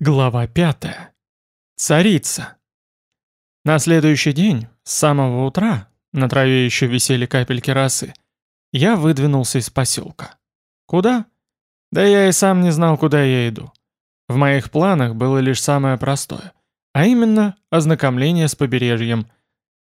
Глава 5. Царица. На следующий день, с самого утра, на траве еще висели капельки росы, я выдвинулся из поселка. Куда? Да я и сам не знал, куда я иду. В моих планах было лишь самое простое, а именно ознакомление с побережьем.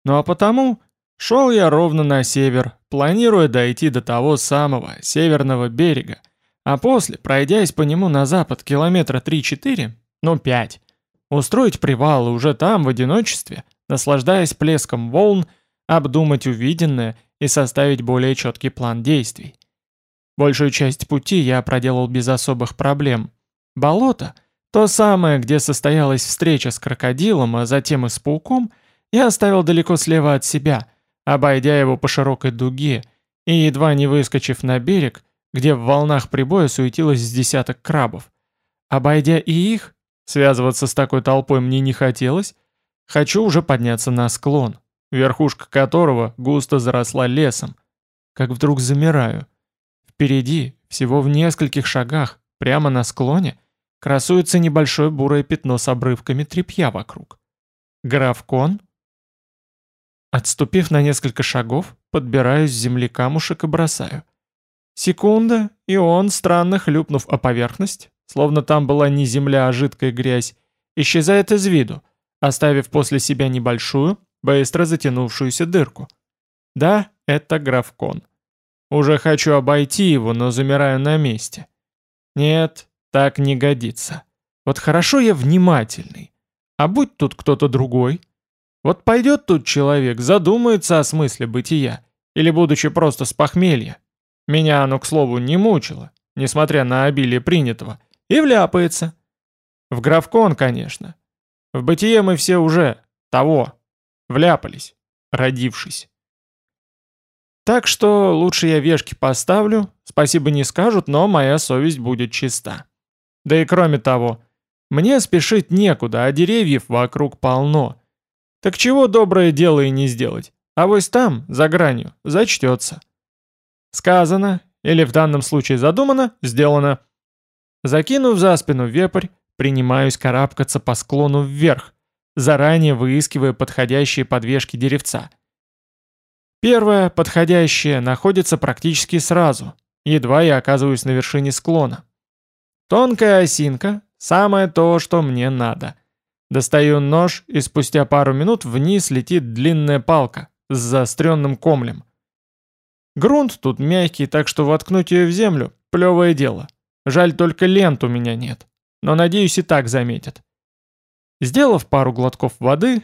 Ну а потому шел я ровно на север, планируя дойти до того самого северного берега, а после, пройдясь по нему на запад километра 3-4, ну 5, устроить привал уже там, в одиночестве, наслаждаясь плеском волн, обдумать увиденное и составить более четкий план действий. Большую часть пути я проделал без особых проблем. Болото, то самое, где состоялась встреча с крокодилом, а затем и с пауком, я оставил далеко слева от себя, обойдя его по широкой дуге, и едва не выскочив на берег, где в волнах прибоя суетилось с десяток крабов. Обойдя и их, связываться с такой толпой мне не хотелось, хочу уже подняться на склон, верхушка которого густо заросла лесом. Как вдруг замираю. Впереди, всего в нескольких шагах, прямо на склоне, красуется небольшое бурое пятно с обрывками тряпья вокруг. Графкон? Отступив на несколько шагов, подбираю с земли камушек и бросаю. Секунда, и он, странно хлюпнув о поверхность, словно там была не земля, а жидкая грязь, исчезает из виду, оставив после себя небольшую, быстро затянувшуюся дырку. Да, это графкон. Уже хочу обойти его, но замираю на месте. Нет, так не годится. Вот хорошо я внимательный. А будь тут кто-то другой. Вот пойдет тут человек, задумается о смысле бытия, или будучи просто с похмелья, меня оно, к слову, не мучило, несмотря на обилие принятого, и вляпается. В графкон, конечно. В бытие мы все уже того, вляпались, родившись. Так что лучше я вешки поставлю, спасибо не скажут, но моя совесть будет чиста. Да и кроме того, мне спешить некуда, а деревьев вокруг полно. Так чего доброе дело и не сделать, а вось там, за гранью, зачтется. Сказано, или в данном случае задумано, сделано. Закинув за спину вепрь, принимаюсь карабкаться по склону вверх, заранее выискивая подходящие подвешки деревца. Первое, подходящее, находится практически сразу, едва я оказываюсь на вершине склона. Тонкая осинка – самое то, что мне надо. Достаю нож, и спустя пару минут вниз летит длинная палка с заостренным комлем – Грунт тут мягкий, так что воткнуть ее в землю – плевое дело. Жаль, только лент у меня нет. Но, надеюсь, и так заметят. Сделав пару глотков воды,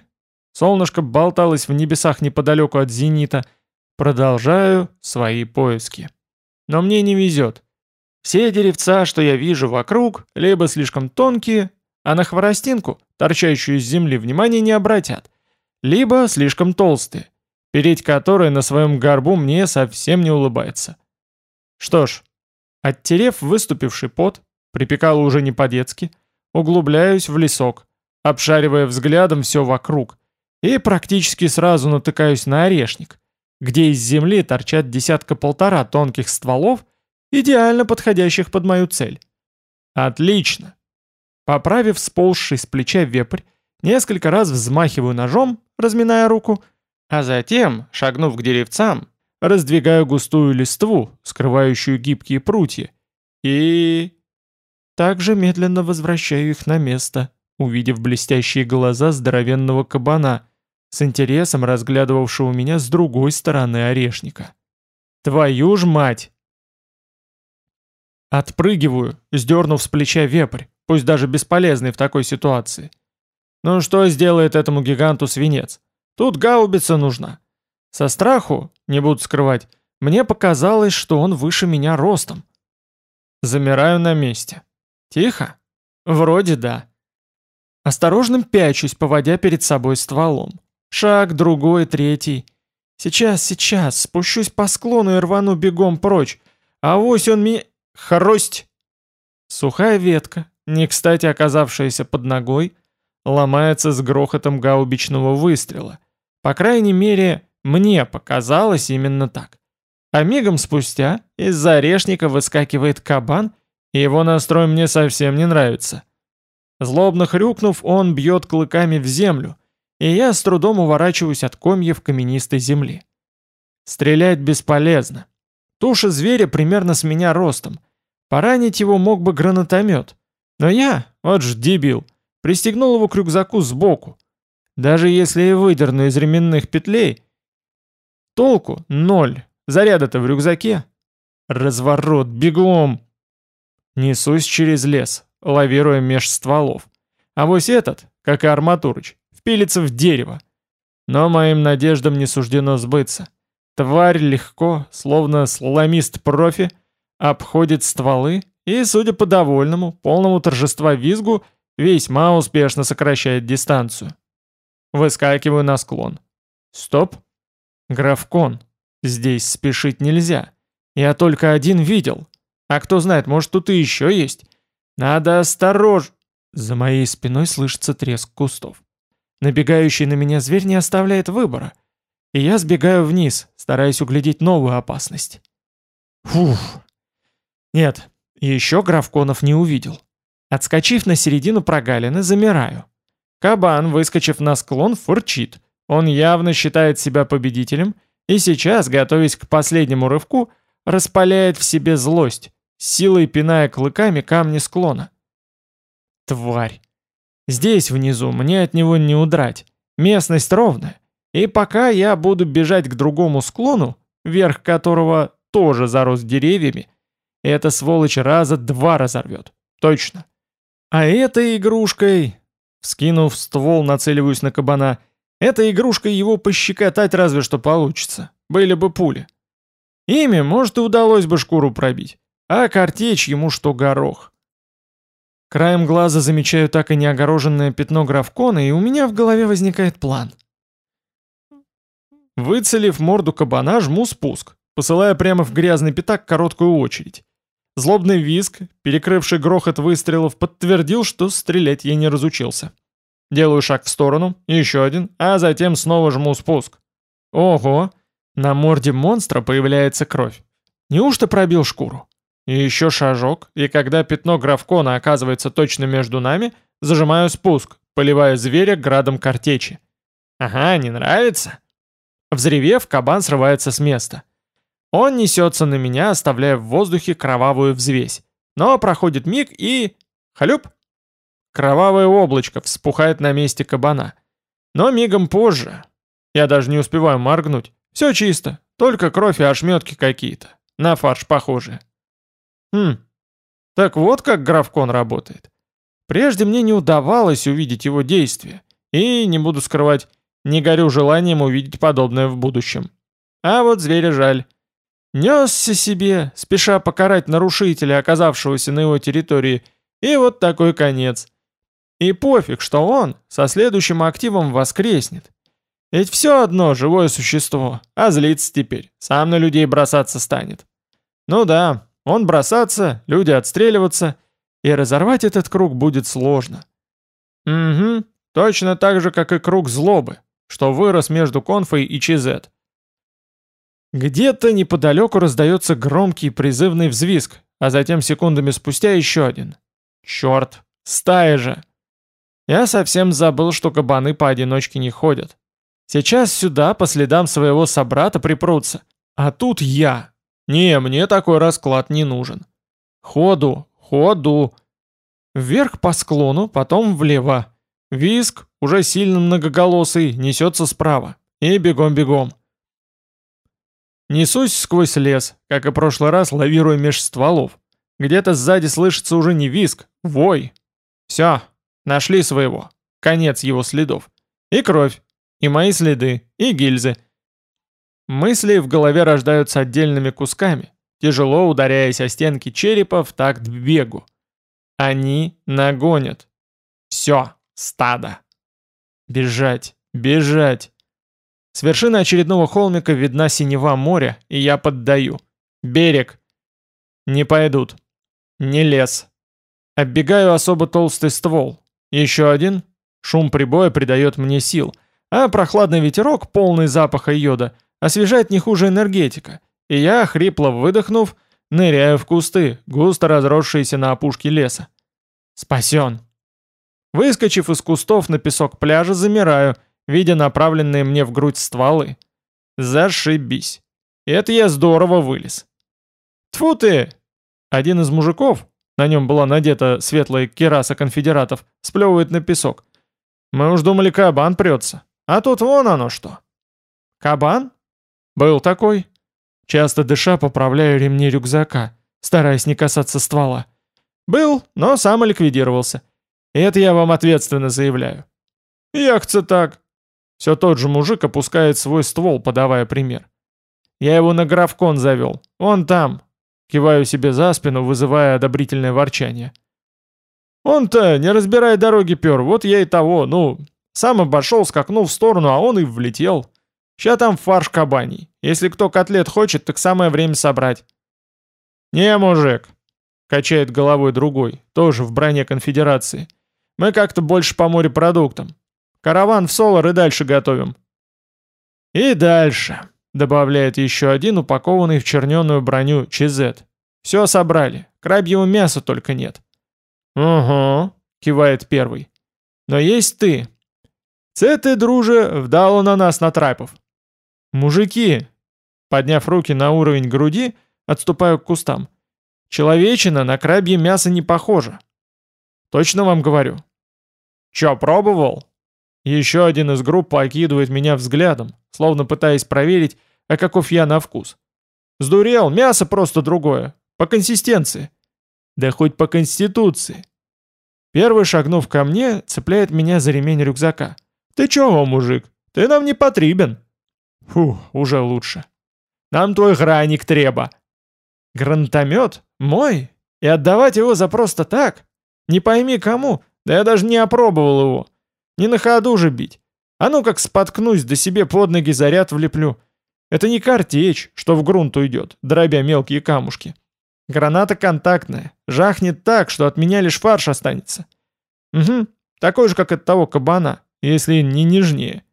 солнышко болталось в небесах неподалеку от зенита, продолжаю свои поиски. Но мне не везет. Все деревца, что я вижу вокруг, либо слишком тонкие, а на хворостинку, торчащую из земли, внимания не обратят, либо слишком толстые, переть которой на своем горбу мне совсем не улыбается. Что ж, оттерев выступивший пот, припекало уже не по-детски, углубляюсь в лесок, обшаривая взглядом все вокруг, и практически сразу натыкаюсь на орешник, где из земли торчат десятка-полтора тонких стволов, идеально подходящих под мою цель. Отлично! Поправив сползший с плеча вепрь, несколько раз взмахиваю ножом, разминая руку, а затем, шагнув к деревцам, раздвигаю густую листву, скрывающую гибкие прутья, и... Также медленно возвращаю их на место, увидев блестящие глаза здоровенного кабана, с интересом разглядывавшего меня с другой стороны орешника. «Твою ж мать!» Отпрыгиваю, сдернув с плеча вепрь, пусть даже бесполезный в такой ситуации. Ну что сделает этому гиганту свинец? Тут гаубица нужна. Со страху, не буду скрывать, мне показалось, что он выше меня ростом. Замираю на месте. Тихо? Вроде да. Осторожным пячусь, поводя перед собой стволом. Шаг, другой, третий. Сейчас, сейчас, спущусь по склону и рвану бегом прочь. А вось он мне... Хрость! Сухая ветка, не кстати оказавшаяся под ногой, ломается с грохотом гаубичного выстрела. По крайней мере, мне показалось именно так. А мигом спустя из-за орешника выскакивает кабан, и его настрой мне совсем не нравится. Злобно хрюкнув, он бьет клыками в землю, и я с трудом уворачиваюсь от комьев каменистой земли. Стрелять бесполезно. Туша зверя примерно с меня ростом. Поранить его мог бы гранатомет. Но я, вот ж дебил, пристегнул его к рюкзаку сбоку. Даже если и выдерну из ременных петлей, толку ноль. Заряда-то в рюкзаке. Разворот, бегом! Несусь через лес, лавируя меж стволов. А вось этот, как и Арматурыч, впилится в дерево. Но моим надеждам не суждено сбыться. Тварь легко, словно сломист-профи, обходит стволы и, судя по довольному, полному торжества визгу, весьма успешно сокращает дистанцию. Выскакиваю на склон. Стоп. Графкон. Здесь спешить нельзя. Я только один видел. А кто знает, может тут и еще есть. Надо осторож... За моей спиной слышится треск кустов. Набегающий на меня зверь не оставляет выбора. И я сбегаю вниз, стараясь углядеть новую опасность. Фух. Нет, еще графконов не увидел. Отскочив на середину прогалины, замираю. Кабан, выскочив на склон, фурчит. Он явно считает себя победителем и сейчас, готовясь к последнему рывку, распаляет в себе злость, силой пиная клыками камни склона. Тварь. Здесь внизу мне от него не удрать. Местность ровная. И пока я буду бежать к другому склону, верх которого тоже зарос деревьями, эта сволочь раза два разорвет. Точно. А этой игрушкой Вскинув ствол, нацеливаюсь на кабана. Этой игрушкой его пощекотать разве что получится. Были бы пули. Ими, может, и удалось бы шкуру пробить. А картечь ему что горох. Краем глаза замечаю так и не огороженное пятно графкона, и у меня в голове возникает план. Выцелив морду кабана, жму спуск, посылая прямо в грязный пятак короткую очередь. Злобный визг, перекрывший грохот выстрелов, подтвердил, что стрелять я не разучился. Делаю шаг в сторону, еще один, а затем снова жму спуск. Ого! На морде монстра появляется кровь. Неужто пробил шкуру? И еще шажок, и когда пятно графкона оказывается точно между нами, зажимаю спуск, поливая зверя градом картечи. Ага, не нравится? Взревев, кабан срывается с места. Он несется на меня, оставляя в воздухе кровавую взвесь. Но проходит миг и... Халюп! Кровавое облачко вспухает на месте кабана. Но мигом позже. Я даже не успеваю моргнуть. Все чисто, только кровь и ошметки какие-то. На фарш похожие. Хм, так вот как графкон работает. Прежде мне не удавалось увидеть его действия. И, не буду скрывать, не горю желанием увидеть подобное в будущем. А вот зверя жаль. Несся себе, спеша покарать нарушителя, оказавшегося на его территории, и вот такой конец. И пофиг, что он со следующим активом воскреснет. Ведь все одно живое существо, а злится теперь, сам на людей бросаться станет. Ну да, он бросаться, люди отстреливаться, и разорвать этот круг будет сложно. Угу, точно так же, как и круг злобы, что вырос между Конфой и Чизет. Где-то неподалеку раздается громкий призывный взвизг, а затем секундами спустя еще один. Черт, стая же! Я совсем забыл, что кабаны поодиночке не ходят. Сейчас сюда по следам своего собрата припрутся. А тут я. Не, мне такой расклад не нужен. Ходу, ходу. Вверх по склону, потом влево. Виск, уже сильно многоголосый, несется справа. И бегом-бегом. Несусь сквозь лес, как и прошлый раз, лавируя меж стволов. Где-то сзади слышится уже не виск, вой. Все, нашли своего. Конец его следов. И кровь, и мои следы, и гильзы. Мысли в голове рождаются отдельными кусками, тяжело ударяясь о стенки черепа в такт бегу. Они нагонят. Все, стадо. Бежать, бежать. С вершины очередного холмика видна синева моря, и я поддаю. Берег. Не пойдут. Не лес. Оббегаю особо толстый ствол. Еще один. Шум прибоя придает мне сил. А прохладный ветерок, полный запаха йода, освежает не хуже энергетика. И я, хрипло выдохнув, ныряю в кусты, густо разросшиеся на опушке леса. Спасен. Выскочив из кустов на песок пляжа, замираю, видя направленные мне в грудь стволы. Зашибись. Это я здорово вылез. Тфу ты! Один из мужиков, на нем была надета светлая кераса конфедератов, сплевывает на песок. Мы уж думали, кабан прется. А тут вон оно что. Кабан? Был такой. Часто дыша поправляю ремни рюкзака, стараясь не касаться ствола. Был, но сам ликвидировался. Это я вам ответственно заявляю. Яхца так. Все тот же мужик опускает свой ствол, подавая пример. Я его на графкон завел. Он там. Киваю себе за спину, вызывая одобрительное ворчание. Он-то, не разбирая дороги, пер. Вот я и того, ну... Сам обошел, скакнул в сторону, а он и влетел. Ща там фарш кабаний. Если кто котлет хочет, так самое время собрать. «Не, мужик», — качает головой другой, тоже в броне конфедерации. «Мы как-то больше по морепродуктам. Караван в Солар и дальше готовим». «И дальше», — добавляет еще один, упакованный в черненую броню ЧЗ. «Все собрали. Крабьего мяса только нет». «Угу», — кивает первый. «Но есть ты. Це ты, друже, вдало на нас натрапив. «Мужики!» Подняв руки на уровень груди, отступаю к кустам. «Человечина на крабье мясо не похожа». «Точно вам говорю». «Чё, пробовал?» Еще один из группы окидывает меня взглядом, словно пытаясь проверить, а каков я на вкус. «Сдурел, мясо просто другое. По консистенции». «Да хоть по конституции». Первый, шагнув ко мне, цепляет меня за ремень рюкзака. «Ты чего, мужик? Ты нам не потребен». Фу, уже лучше. Нам твой граник треба. Гранатомет? Мой? И отдавать его за просто так? Не пойми кому, да я даже не опробовал его. Не на ходу же бить. А ну как споткнусь, да себе под ноги заряд влеплю. Это не картечь, что в грунт уйдет, дробя мелкие камушки. Граната контактная, жахнет так, что от меня лишь фарш останется. Угу, такой же, как от того кабана, если не нежнее.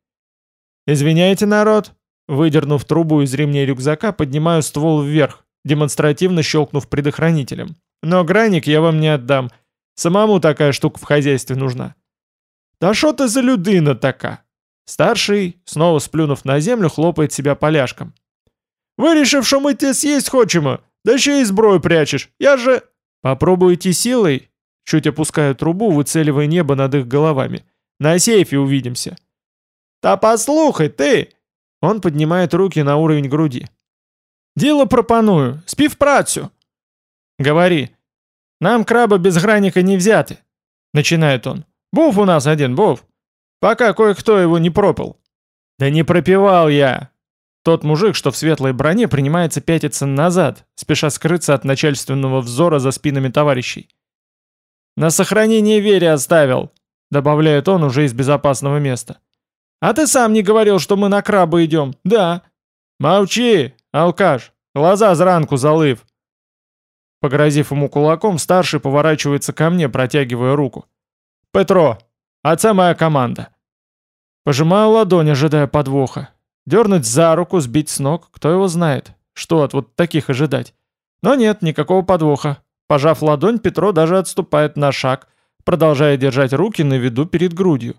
Извиняйте, народ, Выдернув трубу из ремней рюкзака, поднимаю ствол вверх, демонстративно щелкнув предохранителем. Но граник я вам не отдам. Самому такая штука в хозяйстве нужна. Да что ты за людина така? Старший, снова сплюнув на землю, хлопает себя поляшком. Вирішив, що ми тебе съесть хочемо, да ще й зброю прячешь. Я же... Попробуйте силой, чуть опуская трубу, выцеливая небо над их головами. На сейфе увидимся. Та послухай, ты! Он поднимает руки на уровень груди. «Дело в працю!» «Говори. Нам краба без граника не взяты!» Начинает он. «Був у нас один, був. Пока кое-кто его не пропил». «Да не пропивал я!» Тот мужик, что в светлой броне, принимается пятиться назад, спеша скрыться от начальственного взора за спинами товарищей. «На сохранение вере оставил», — добавляет он уже из безопасного места. «А ты сам не говорил, что мы на краба идем?» «Да». «Молчи, алкаш, глаза зранку залыв». Погрозив ему кулаком, старший поворачивается ко мне, протягивая руку. «Петро, отца моя команда». Пожимаю ладонь, ожидая подвоха. Дернуть за руку, сбить с ног, кто его знает. Что от вот таких ожидать? Но нет, никакого подвоха. Пожав ладонь, Петро даже отступает на шаг, продолжая держать руки на виду перед грудью.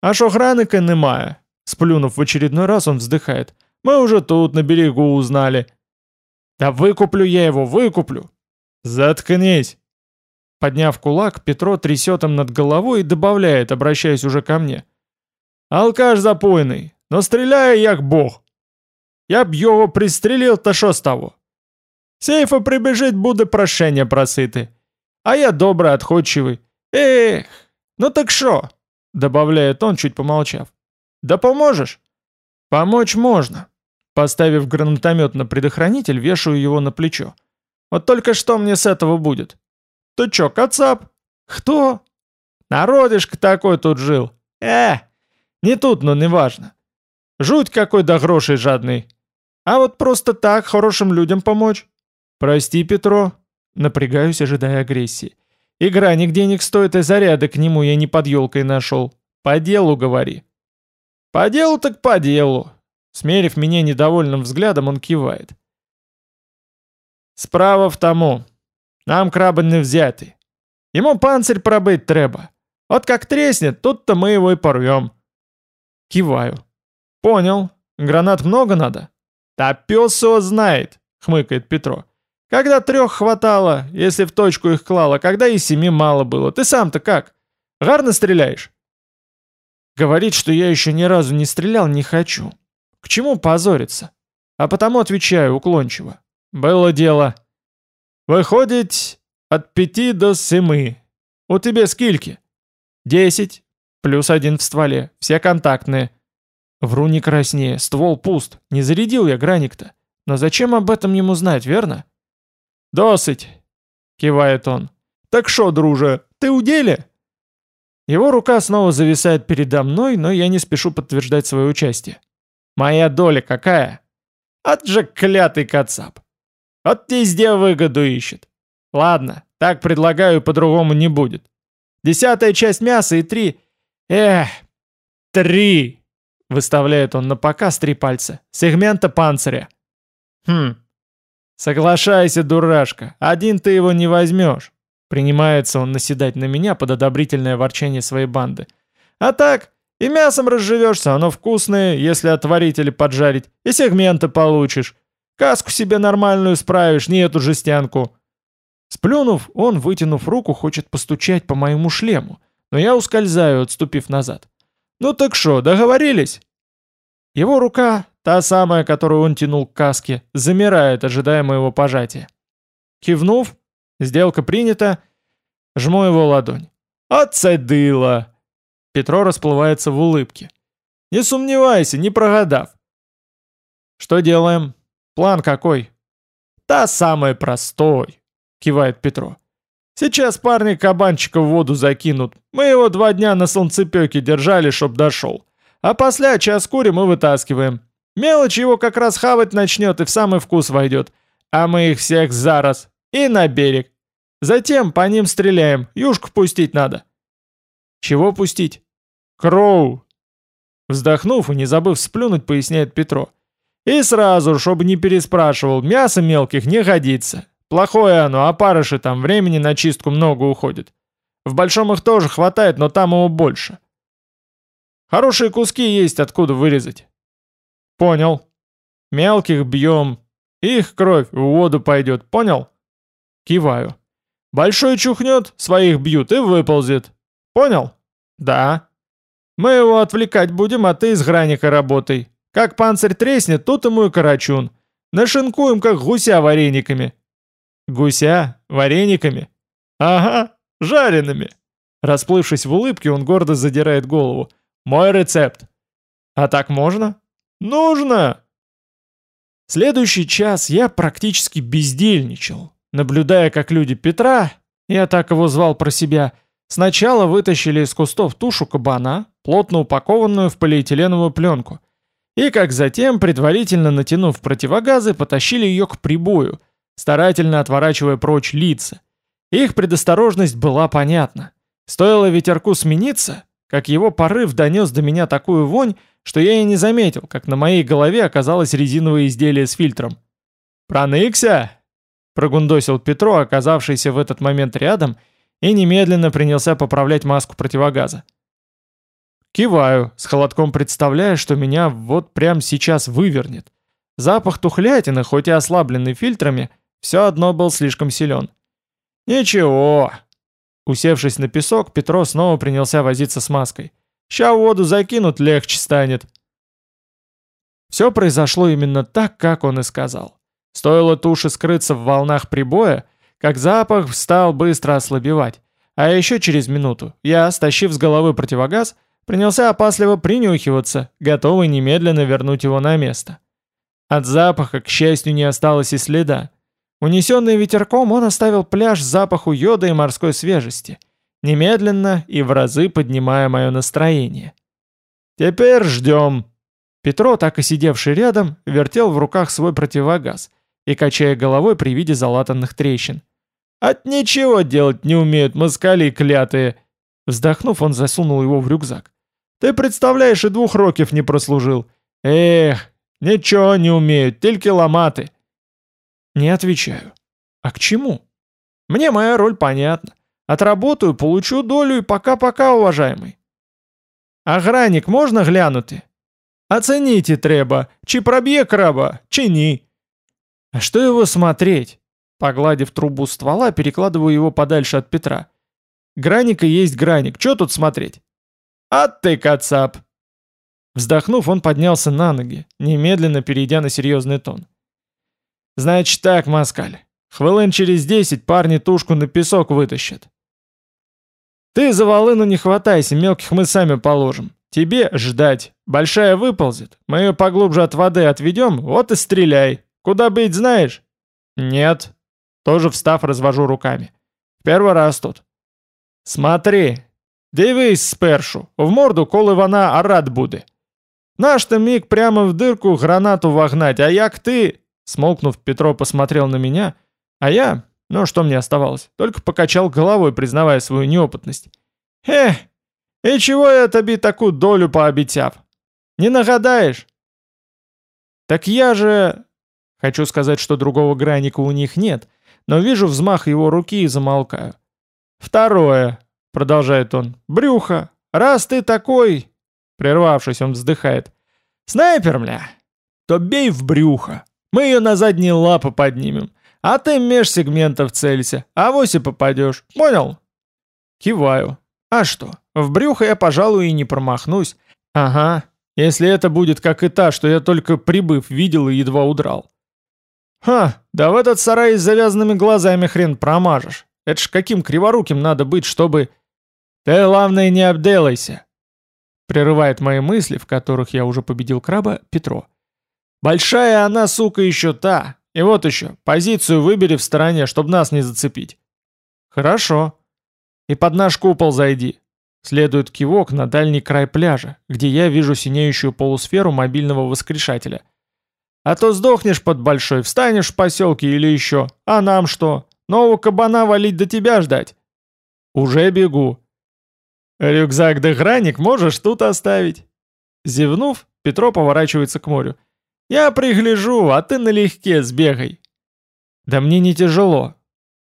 А що граника немає? Сплюнув в очередной раз, он вздыхает. Мы уже тут, на берегу, узнали. Да выкуплю я его, выкуплю. Заткнись. Подняв кулак, Петро трясет им над головой и добавляет, обращаясь уже ко мне. Алкаш запойный, но стреляю як бог. Я б його пристрелил, та що з того? Сейфа прибежить, буде прошення просити. А я добрый, отходчивый. Эх, ну так що? Добавляет он, чуть помолчав. «Да поможешь?» «Помочь можно». Поставив гранатомет на предохранитель, вешаю его на плечо. «Вот только что мне с этого будет?» «Ты чё, кацап?» «Кто?» «Народишко такой тут жил». «Э, не тут, но неважно. Жуть какой до грошей жадный. А вот просто так хорошим людям помочь?» «Прости, Петро». Напрягаюсь, ожидая агрессии. Играник денег стоит, и заряды к нему я не под елкой нашел. По делу говори. По делу так по делу. Смерив меня недовольным взглядом, он кивает. Справа в тому. Нам краби не взяти. Ему панцирь пробить треба. Вот как треснет, тут-то мы его и порвем. Киваю. Понял. Гранат много надо? Да пес его знает, хмыкает Петро. Когда трех хватало, если в точку их клало, когда и семи мало было. Ты сам-то как? Гарно стреляешь? Говорить, что я еще ни разу не стрелял, не хочу. К чему позориться? А потому отвечаю уклончиво. Было дело. Выходит, от пяти до семи. У тебя скильки? Десять. Плюс один в стволе. Все контактные. Вру не краснее. Ствол пуст. Не зарядил я граник-то. Но зачем об этом ему знать, верно? Досыть. Кивает он. Так шо, друже, ты у деле? Его рука снова зависает передо мной, но я не спешу подтверждать свое участие. Моя доля какая? От же клятый кацап. Вот везде выгоду ищет. Ладно, так предлагаю, по-другому не будет. Десятая часть мяса и три... Эх, три! Выставляет он на показ три пальца. Сегмента панциря. Хм. Соглашайся, дурашка. Один ты его не возьмешь. Принимается он наседать на меня под одобрительное ворчание своей банды. А так, и мясом разживешься, оно вкусное, если отварить или поджарить, и сегменты получишь. Каску себе нормальную справишь, не эту жестянку. Сплюнув, он, вытянув руку, хочет постучать по моему шлему, но я ускользаю, отступив назад. «Ну так что, договорились?» Его рука, та самая, которую он тянул к каске, замирает, ожидая моего пожатия. Кивнув, Сделка принята. Жму его ладонь. «Отцедыло!» Петро расплывается в улыбке. «Не сомневайся, не прогадав». «Что делаем? План какой?» «Та самый простой», — кивает Петро. «Сейчас парни кабанчика в воду закинут. Мы его два дня на солнцепеке держали, чтоб дошел. А после час курим и вытаскиваем. Мелочь его как раз хавать начнет и в самый вкус войдет. А мы их всех зараз. И на берег. Затем по ним стреляем, юшку пустить надо. Чего пустить? Кроу. Вздохнув и не забыв сплюнуть, поясняет Петро. И сразу, чтобы не переспрашивал, мясо мелких не годится. Плохое оно, а парыши там времени на чистку много уходит. В большом их тоже хватает, но там его больше. Хорошие куски есть, откуда вырезать. Понял. Мелких бьем. Их кровь в воду пойдет, понял? Киваю. Большой чухнет, своих бьют и выползет. Понял? Да. Мы его отвлекать будем, а ты из граника работай. Как панцирь треснет, тут ему и карачун. Нашинкуем, как гуся варениками. Гуся? Варениками? Ага, жареными. Расплывшись в улыбке, он гордо задирает голову. Мой рецепт. А так можно? Нужно! Следующий час я практически бездельничал наблюдая, как люди Петра, я так его звал про себя, сначала вытащили из кустов тушу кабана, плотно упакованную в полиэтиленовую пленку, и как затем, предварительно натянув противогазы, потащили ее к прибою, старательно отворачивая прочь лица. Их предосторожность была понятна. Стоило ветерку смениться, как его порыв донес до меня такую вонь, что я и не заметил, как на моей голове оказалось резиновое изделие с фильтром. «Проныкся?» Прогундосил Петро, оказавшийся в этот момент рядом, и немедленно принялся поправлять маску противогаза. Киваю, с холодком представляя, что меня вот прямо сейчас вывернет. Запах тухлятины, хоть и ослабленный фильтрами, все одно был слишком силен. «Ничего». Усевшись на песок, Петро снова принялся возиться с маской. «Ща воду закинут, легче станет». Все произошло именно так, как он и сказал. Стоило туше скрыться в волнах прибоя, как запах стал быстро ослабевать. А еще через минуту я, стащив с головы противогаз, принялся опасливо принюхиваться, готовый немедленно вернуть его на место. От запаха, к счастью, не осталось и следа. Унесенный ветерком, он оставил пляж запаху йода и морской свежести, немедленно и в разы поднимая мое настроение. «Теперь ждем». Петро, так и сидевший рядом, вертел в руках свой противогаз – и качая головой при виде залатанных трещин. «От ничего делать не умеют москали клятые!» Вздохнув, он засунул его в рюкзак. «Ты представляешь, и двух років не прослужил. Эх, ничего не умеют, только ломаты!» Не отвечаю. «А к чему?» «Мне моя роль понятна. Отработаю, получу долю и пока-пока, уважаемый. А граник можно глянути? Оцените треба, чи пробье краба, чи ни. А что его смотреть? Погладив трубу ствола, перекладываю его подальше от Петра. Граника есть граник, что тут смотреть? А ты, кацап! Вздохнув, он поднялся на ноги, немедленно перейдя на серьезный тон. «Значит так, Маскаль, хвилин через десять парни тушку на песок вытащат. Ты за волыну не хватайся, мелких мы сами положим. Тебе ждать. Большая выползет. Мы ее поглубже от воды отведем, вот и стреляй. Куда быть знаешь? Нет. Тоже встав, развожу руками. Первый раз тут. Смотри. Дивись спершу. В морду, коли вона орать буде. Наш-то миг прямо в дырку гранату вогнать, а як ты... Смолкнув, Петро посмотрел на меня, а я, ну что мне оставалось, только покачал головой, признавая свою неопытность. «Эх, и чего я тебе такую долю пообещав? Не нагадаешь?» «Так я же...» Хочу сказать, что другого граника у них нет, но вижу взмах его руки и замолкаю. «Второе», — продолжает он, — «брюхо. Раз ты такой...» Прервавшись, он вздыхает. «Снайпер, мля, то бей в брюхо. Мы ее на задние лапы поднимем. А ты меж сегментов целься, а вось и попадешь. Понял?» Киваю. «А что, в брюхо я, пожалуй, и не промахнусь. Ага, если это будет как и та, что я только прибыв видел и едва удрал. Ха, да в этот сарай с завязанными глазами хрен промажешь. Это ж каким криворуким надо быть, чтобы... Ты, главное, не обделайся. Прерывает мои мысли, в которых я уже победил краба, Петро. Большая она, сука, еще та. И вот еще, позицию выбери в стороне, чтобы нас не зацепить. Хорошо. И под наш купол зайди. Следует кивок на дальний край пляжа, где я вижу синеющую полусферу мобильного воскрешателя. А то сдохнешь под большой, встанешь в поселке или еще. А нам что? Нового кабана валить до тебя ждать? Уже бегу. Рюкзак да граник можешь тут оставить. Зевнув, Петро поворачивается к морю. Я пригляжу, а ты налегке сбегай. Да мне не тяжело.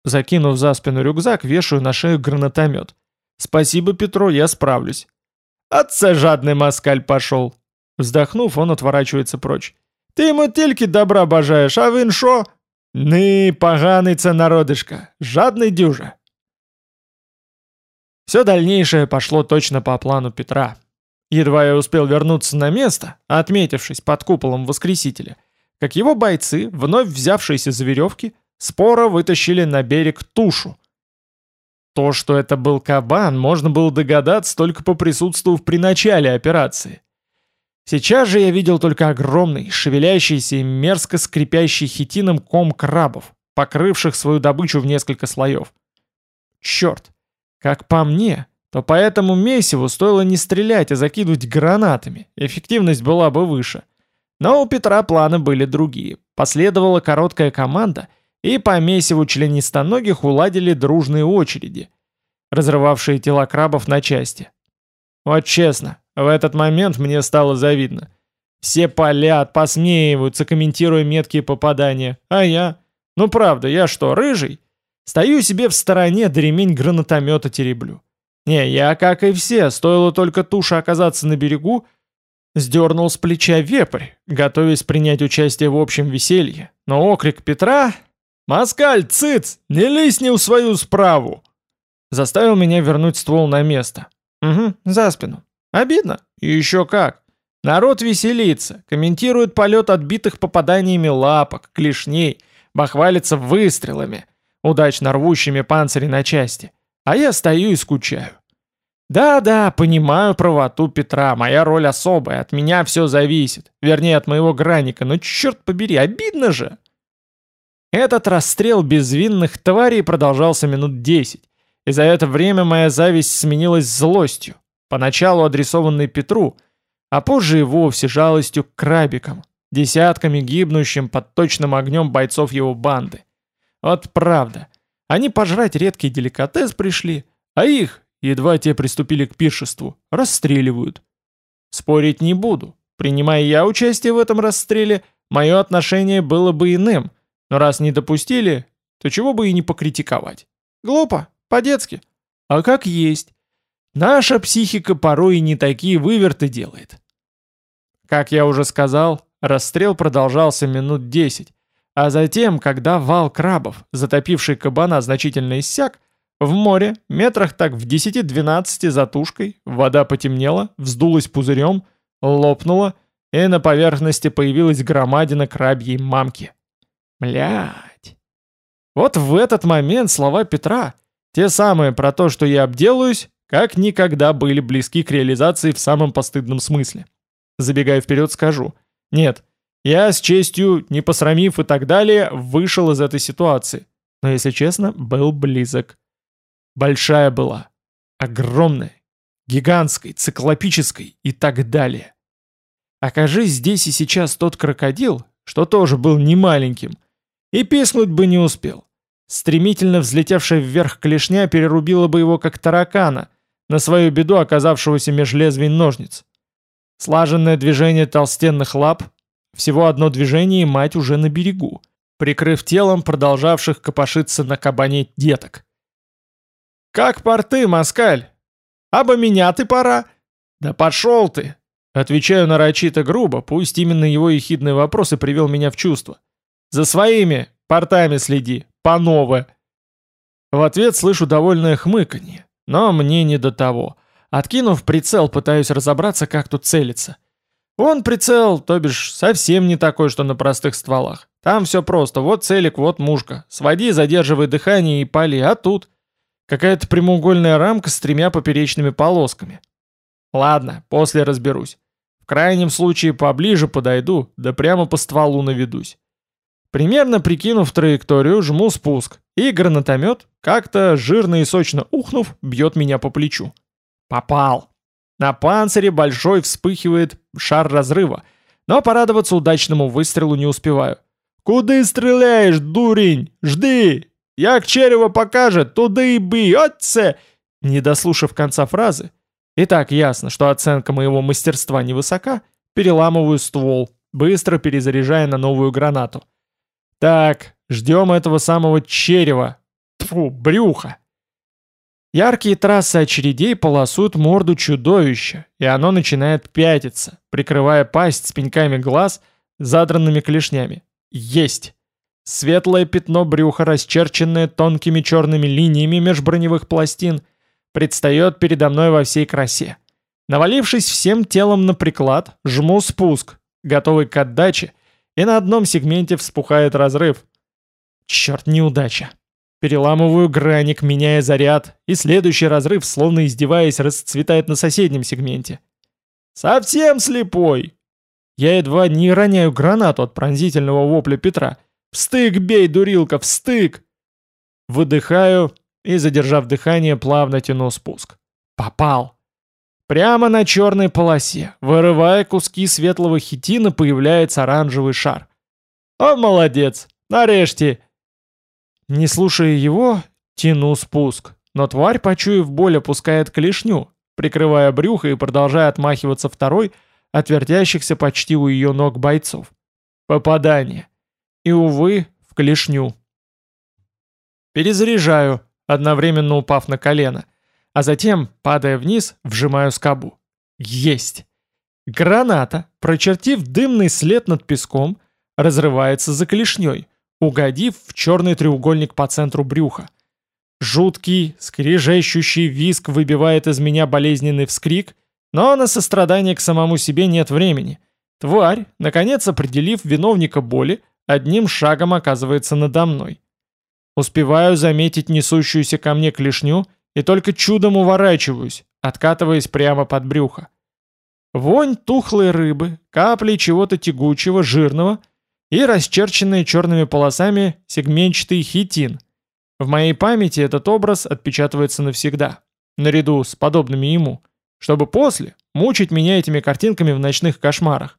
Закинув за спину рюкзак, вешаю на шею гранатомет. Спасибо, Петро, я справлюсь. Отца жадный москаль пошел. Вздохнув, он отворачивается прочь. Ти йому тільки добра бажаєш, а він що? Ни, поганый це народишка, жадный дюжа. Все дальнейшее пошло точно по плану Петра. Едва я успел вернуться на место, отметившись под куполом Воскресителя, как его бойцы, вновь взявшиеся за веревки, споро вытащили на берег тушу. То, что это был кабан, можно было догадаться только по присутствию при начале операции. Сейчас же я видел только огромный, шевелящийся и мерзко скрипящий хитином ком крабов, покрывших свою добычу в несколько слоев. Черт! Как по мне, то по этому месиву стоило не стрелять, а закидывать гранатами, эффективность была бы выше. Но у Петра планы были другие. Последовала короткая команда, и по месиву членистоногих уладили дружные очереди, разрывавшие тела крабов на части. Вот честно, в этот момент мне стало завидно. Все палят, посмеиваются, комментируя меткие попадания. А я? Ну правда, я что, рыжий? Стою себе в стороне, да ремень гранатомета тереблю. Не, я, как и все, стоило только туша оказаться на берегу, сдернул с плеча вепрь, готовясь принять участие в общем веселье. Но окрик Петра «Москаль, цыц! Не лисни в свою справу!» заставил меня вернуть ствол на место. Угу, за спину. Обидно? И еще как. Народ веселится, комментирует полет отбитых попаданиями лапок, клешней, бахвалится выстрелами, удачно рвущими панцири на части. А я стою и скучаю. Да-да, понимаю правоту Петра, моя роль особая, от меня все зависит, вернее от моего граника, но черт побери, обидно же. Этот расстрел безвинных тварей продолжался минут десять, и за это время моя зависть сменилась злостью поначалу адресованный Петру, а позже и вовсе жалостью к крабикам, десятками гибнущим под точным огнем бойцов его банды. Вот правда, они пожрать редкий деликатес пришли, а их, едва те приступили к пиршеству, расстреливают. Спорить не буду. Принимая я участие в этом расстреле, мое отношение было бы иным, но раз не допустили, то чего бы и не покритиковать. Глупо, по-детски. а как есть. Наша психика порой и не такие выверты делает. Как я уже сказал, расстрел продолжался минут десять, а затем, когда вал крабов, затопивший кабана, значительно иссяк, в море, метрах так в 10-12 за тушкой, вода потемнела, вздулась пузырем, лопнула, и на поверхности появилась громадина крабьей мамки. Млять. Вот в этот момент слова Петра, те самые про то, что я обделаюсь, как никогда были близки к реализации в самом постыдном смысле. Забегая вперед, скажу. Нет, я с честью, не посрамив и так далее, вышел из этой ситуации. Но, если честно, был близок. Большая была. Огромная. Гигантской, циклопической и так далее. Окажись здесь и сейчас тот крокодил, что тоже был немаленьким, и писнуть бы не успел. Стремительно взлетевшая вверх клешня перерубила бы его как таракана, на свою беду оказавшегося меж лезвий ножниц. Слаженное движение толстенных лап, всего одно движение и мать уже на берегу, прикрыв телом продолжавших копошиться на кабане деток. «Как порты, москаль? Або меня ты пора?» «Да пошел ты!» Отвечаю нарочито грубо, пусть именно его ехидный вопрос и привел меня в чувство. «За своими портами следи, по новое!» В ответ слышу довольное хмыканье, но мне не до того. Откинув прицел, пытаюсь разобраться, как тут целиться. Вон прицел, то бишь, совсем не такой, что на простых стволах. Там все просто, вот целик, вот мушка. Своди, задерживай дыхание и пали, а тут... Какая-то прямоугольная рамка с тремя поперечными полосками. Ладно, после разберусь. В крайнем случае поближе подойду, да прямо по стволу наведусь. Примерно прикинув траекторию, жму спуск, и гранатомет, как-то жирно и сочно ухнув, бьет меня по плечу. Попал. На панцире большой вспыхивает шар разрыва, но порадоваться удачному выстрелу не успеваю. «Куда стреляешь, дурень? Жди! Як черево покажет, туда и отце!» Не дослушав конца фразы, и так ясно, что оценка моего мастерства невысока, переламываю ствол, быстро перезаряжая на новую гранату. Так, ждем этого самого черева. Тфу, брюха. Яркие трассы очередей полосуют морду чудовища, и оно начинает пятиться, прикрывая пасть с пеньками глаз, задранными клешнями. Есть! Светлое пятно брюха, расчерченное тонкими черными линиями межброневых пластин, предстает передо мной во всей красе. Навалившись всем телом на приклад, жму спуск, готовый к отдаче, и на одном сегменте вспухает разрыв. Черт, неудача. Переламываю граник, меняя заряд, и следующий разрыв, словно издеваясь, расцветает на соседнем сегменте. «Совсем слепой!» Я едва не роняю гранату от пронзительного вопля Петра. «Встык бей, дурилка, встык!» Выдыхаю и, задержав дыхание, плавно тяну спуск. Попал! Прямо на черной полосе, вырывая куски светлого хитина, появляется оранжевый шар. «О, молодец! Нарежьте!» Не слушая его, тяну спуск, но тварь, почуяв боль, опускает клешню, прикрывая брюхо и продолжая отмахиваться второй, отвертящихся почти у ее ног бойцов. Попадание. И, увы, в клешню. Перезаряжаю, одновременно упав на колено – а затем, падая вниз, вжимаю скобу. Есть! Граната, прочертив дымный след над песком, разрывается за клешней, угодив в черный треугольник по центру брюха. Жуткий, скрежещущий виск выбивает из меня болезненный вскрик, но на сострадание к самому себе нет времени. Тварь, наконец определив виновника боли, одним шагом оказывается надо мной. Успеваю заметить несущуюся ко мне клешню — и только чудом уворачиваюсь, откатываясь прямо под брюхо. Вонь тухлой рыбы, капли чего-то тягучего, жирного и расчерченные черными полосами сегментчатый хитин. В моей памяти этот образ отпечатывается навсегда, наряду с подобными ему, чтобы после мучить меня этими картинками в ночных кошмарах.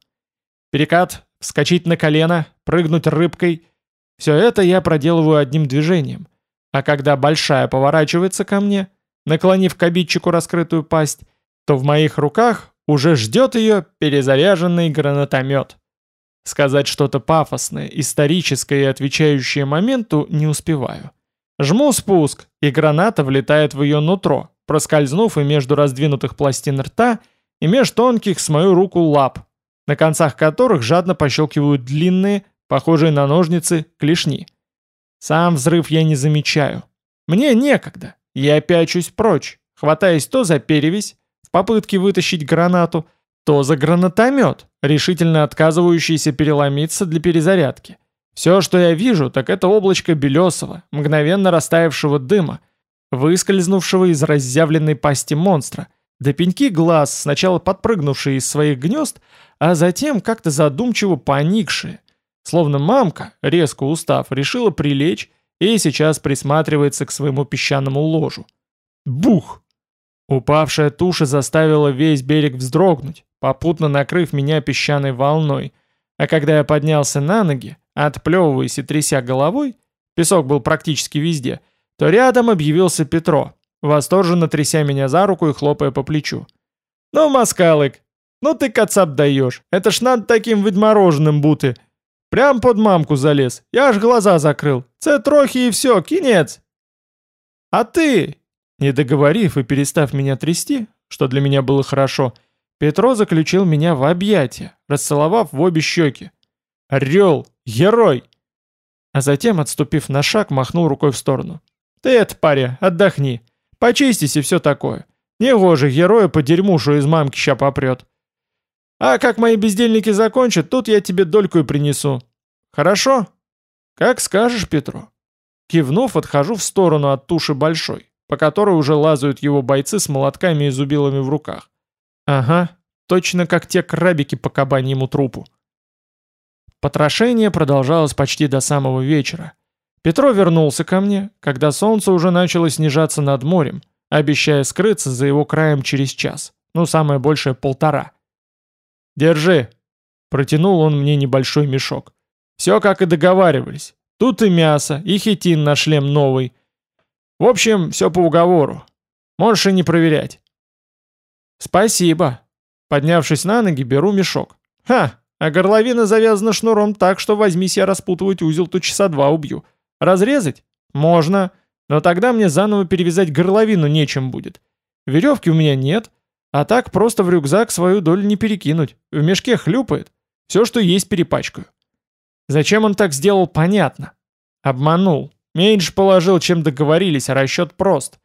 Перекат, вскочить на колено, прыгнуть рыбкой — все это я проделываю одним движением — а когда большая поворачивается ко мне, наклонив к обидчику раскрытую пасть, то в моих руках уже ждет ее перезаряженный гранатомет. Сказать что-то пафосное, историческое и отвечающее моменту не успеваю. Жму спуск, и граната влетает в ее нутро, проскользнув и между раздвинутых пластин рта, и меж тонких с мою руку лап, на концах которых жадно пощелкивают длинные, похожие на ножницы, клешни. Сам взрыв я не замечаю. Мне некогда. Я пячусь прочь, хватаясь то за перевязь, в попытке вытащить гранату, то за гранатомет, решительно отказывающийся переломиться для перезарядки. Все, что я вижу, так это облачко белесого, мгновенно растаявшего дыма, выскользнувшего из разъявленной пасти монстра, да пеньки глаз, сначала подпрыгнувшие из своих гнезд, а затем как-то задумчиво поникшие, словно мамка, резко устав, решила прилечь и сейчас присматривается к своему песчаному ложу. Бух! Упавшая туша заставила весь берег вздрогнуть, попутно накрыв меня песчаной волной, а когда я поднялся на ноги, отплевываясь и тряся головой, песок был практически везде, то рядом объявился Петро, восторженно тряся меня за руку и хлопая по плечу. «Ну, москалык, ну ты кацап даешь, это ж надо таким ведьмороженым бути. Прям под мамку залез, я аж глаза закрыл. Це трохи и все, кинец!» «А ты, не договорив и перестав меня трясти, что для меня было хорошо, Петро заключил меня в объятия, расцеловав в обе щеки. «Орел! Герой!» А затем, отступив на шаг, махнул рукой в сторону. «Ты это, паря, отдохни. Почистись и все такое. Негоже героя по дерьму, что из мамки ща попрет. А как мои бездельники закончат, тут я тебе дольку и принесу. Хорошо? Как скажешь, Петро». Кивнув, отхожу в сторону от туши большой по которой уже лазают его бойцы с молотками и зубилами в руках. Ага, точно как те крабики по кабаньему трупу. Потрошение продолжалось почти до самого вечера. Петро вернулся ко мне, когда солнце уже начало снижаться над морем, обещая скрыться за его краем через час, ну самое большее полтора. «Держи!» — протянул он мне небольшой мешок. «Все как и договаривались. Тут и мясо, и хитин на шлем новый, в общем, все по уговору. Можешь и не проверять. Спасибо. Поднявшись на ноги, беру мешок. Ха, а горловина завязана шнуром так, что возьмись я распутывать узел, то часа два убью. Разрезать? Можно. Но тогда мне заново перевязать горловину нечем будет. Веревки у меня нет, а так просто в рюкзак свою долю не перекинуть. В мешке хлюпает. Все, что есть, перепачкаю. Зачем он так сделал, понятно. Обманул. Меньше положил, чем договорились, а расчет прост.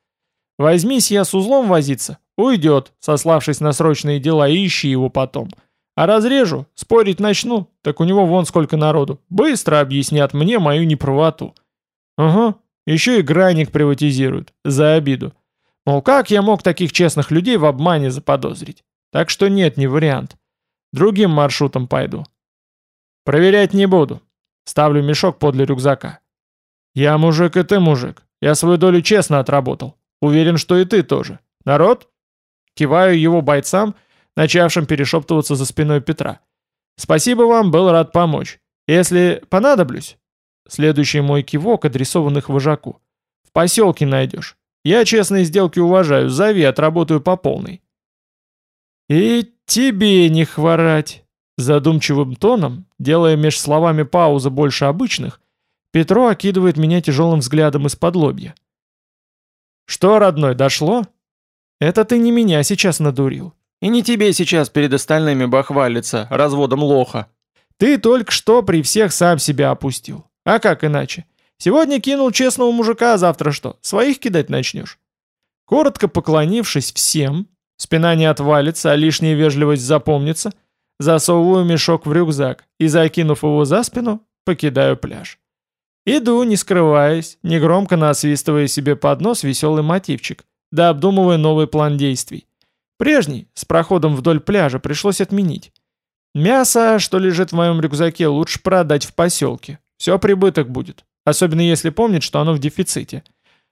Возьмись я с узлом возиться, уйдет, сославшись на срочные дела, ищи его потом. А разрежу, спорить начну, так у него вон сколько народу. Быстро объяснят мне мою неправоту. Ага, еще и граник приватизируют, за обиду. Мол, как я мог таких честных людей в обмане заподозрить? Так что нет, не вариант. Другим маршрутом пойду. Проверять не буду. Ставлю мешок подле рюкзака. «Я мужик, и ты мужик. Я свою долю честно отработал. Уверен, что и ты тоже. Народ?» Киваю его бойцам, начавшим перешептываться за спиной Петра. «Спасибо вам, был рад помочь. Если понадоблюсь...» Следующий мой кивок, адресованных вожаку. «В поселке найдешь. Я честные сделки уважаю, зови, отработаю по полной». «И тебе не хворать!» Задумчивым тоном, делая меж словами паузы больше обычных, Петро окидывает меня тяжелым взглядом из-под лобья. «Что, родной, дошло? Это ты не меня сейчас надурил. И не тебе сейчас перед остальными бахвалиться разводом лоха. Ты только что при всех сам себя опустил. А как иначе? Сегодня кинул честного мужика, а завтра что, своих кидать начнешь?» Коротко поклонившись всем, спина не отвалится, а лишняя вежливость запомнится, засовываю мешок в рюкзак и, закинув его за спину, покидаю пляж. Иду, не скрываясь, негромко насвистывая себе под нос веселый мотивчик, да обдумывая новый план действий. Прежний, с проходом вдоль пляжа, пришлось отменить. Мясо, что лежит в моем рюкзаке, лучше продать в поселке. Все прибыток будет, особенно если помнить, что оно в дефиците.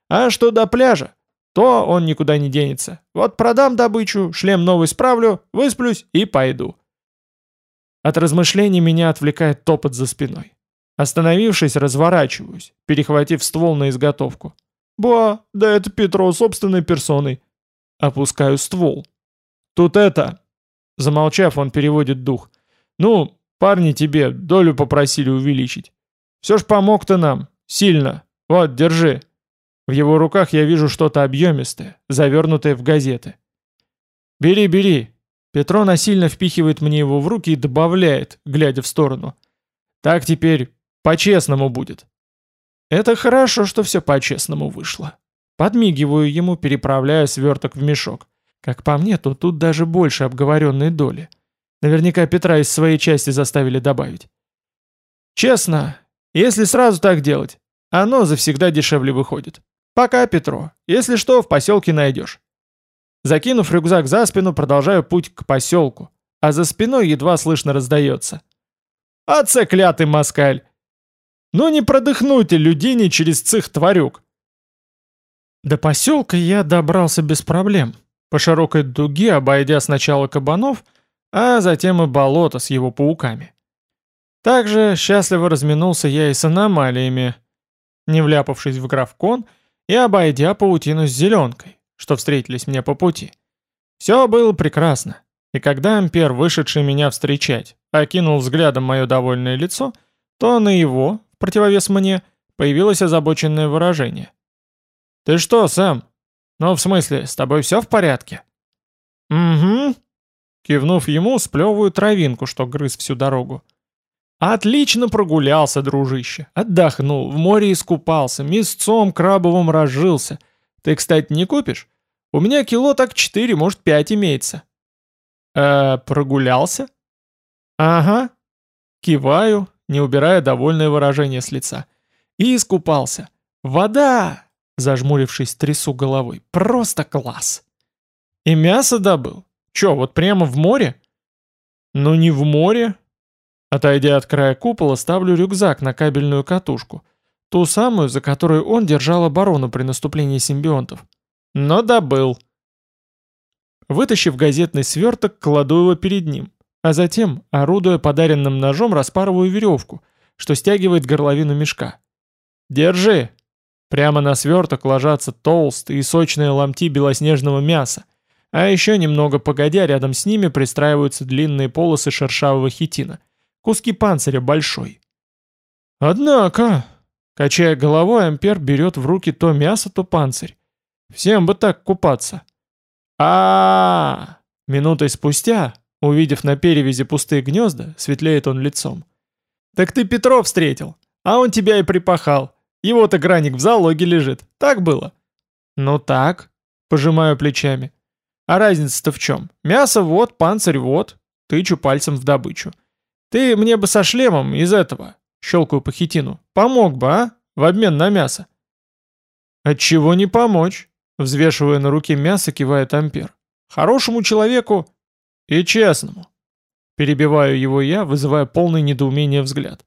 А что до пляжа, то он никуда не денется. Вот продам добычу, шлем новый справлю, высплюсь и пойду. От размышлений меня отвлекает топот за спиной. Остановившись, разворачиваюсь, перехватив ствол на изготовку. «Ба, да это Петро собственной персоной». Опускаю ствол. «Тут это...» Замолчав, он переводит дух. «Ну, парни тебе долю попросили увеличить. Все ж помог ты нам. Сильно. Вот, держи». В его руках я вижу что-то объемистое, завернутое в газеты. «Бери, бери!» Петро насильно впихивает мне его в руки и добавляет, глядя в сторону. «Так теперь по-честному будет». Это хорошо, что все по-честному вышло. Подмигиваю ему, переправляя сверток в мешок. Как по мне, то тут даже больше обговоренной доли. Наверняка Петра из своей части заставили добавить. Честно, если сразу так делать, оно завсегда дешевле выходит. Пока, Петро. Если что, в поселке найдешь. Закинув рюкзак за спину, продолжаю путь к поселку, а за спиной едва слышно раздается. «Отце клятый москаль! Ну не продыхнуйте людини через цих тварюк!» До поселка я добрался без проблем, по широкой дуге обойдя сначала кабанов, а затем и болото с его пауками. Также счастливо разминулся я и с аномалиями, не вляпавшись в графкон и обойдя паутину с зеленкой, что встретились мне по пути. Все было прекрасно, и когда Ампер, вышедший меня встречать, окинул взглядом мое довольное лицо, то на его, противовес мне, появилось озабоченное выражение. «Ты что, Сэм? Ну, в смысле, с тобой все в порядке?» «Угу», Кивнув ему, сплевываю травинку, что грыз всю дорогу. Отлично прогулялся, дружище. Отдохнул, в море искупался, мясцом крабовым разжился. Ты, кстати, не купишь? У меня кило так четыре, может, пять имеется. Э, прогулялся? Ага. Киваю, не убирая довольное выражение с лица. И искупался. Вода! Зажмурившись, трясу головой. Просто класс. И мясо добыл. Чё, вот прямо в море? Ну не в море, Отойдя от края купола, ставлю рюкзак на кабельную катушку. Ту самую, за которую он держал оборону при наступлении симбионтов. Но добыл. Вытащив газетный сверток, кладу его перед ним, а затем, орудуя подаренным ножом, распарываю веревку, что стягивает горловину мешка. «Держи!» Прямо на сверток ложатся толстые и сочные ломти белоснежного мяса, а еще немного погодя рядом с ними пристраиваются длинные полосы шершавого хитина — Куски панциря большой. Однако, качая головой, Ампер берет в руки то мясо, то панцирь. Всем бы так купаться. а, -а, -а Минутой спустя, увидев на перевязи пустые гнезда, светлеет он лицом. «Так ты Петров встретил, а он тебя и припахал. Его-то граник в залоге лежит. Так было?» «Ну так», — пожимаю плечами. «А разница-то в чем? Мясо вот, панцирь вот». Тычу пальцем в добычу. Ты мне бы со шлемом из этого, щелкаю по хитину, помог бы, а? В обмен на мясо. Отчего не помочь? Взвешивая на руке мясо, кивает Ампер. Хорошему человеку и честному. Перебиваю его я, вызывая полное недоумение взгляд.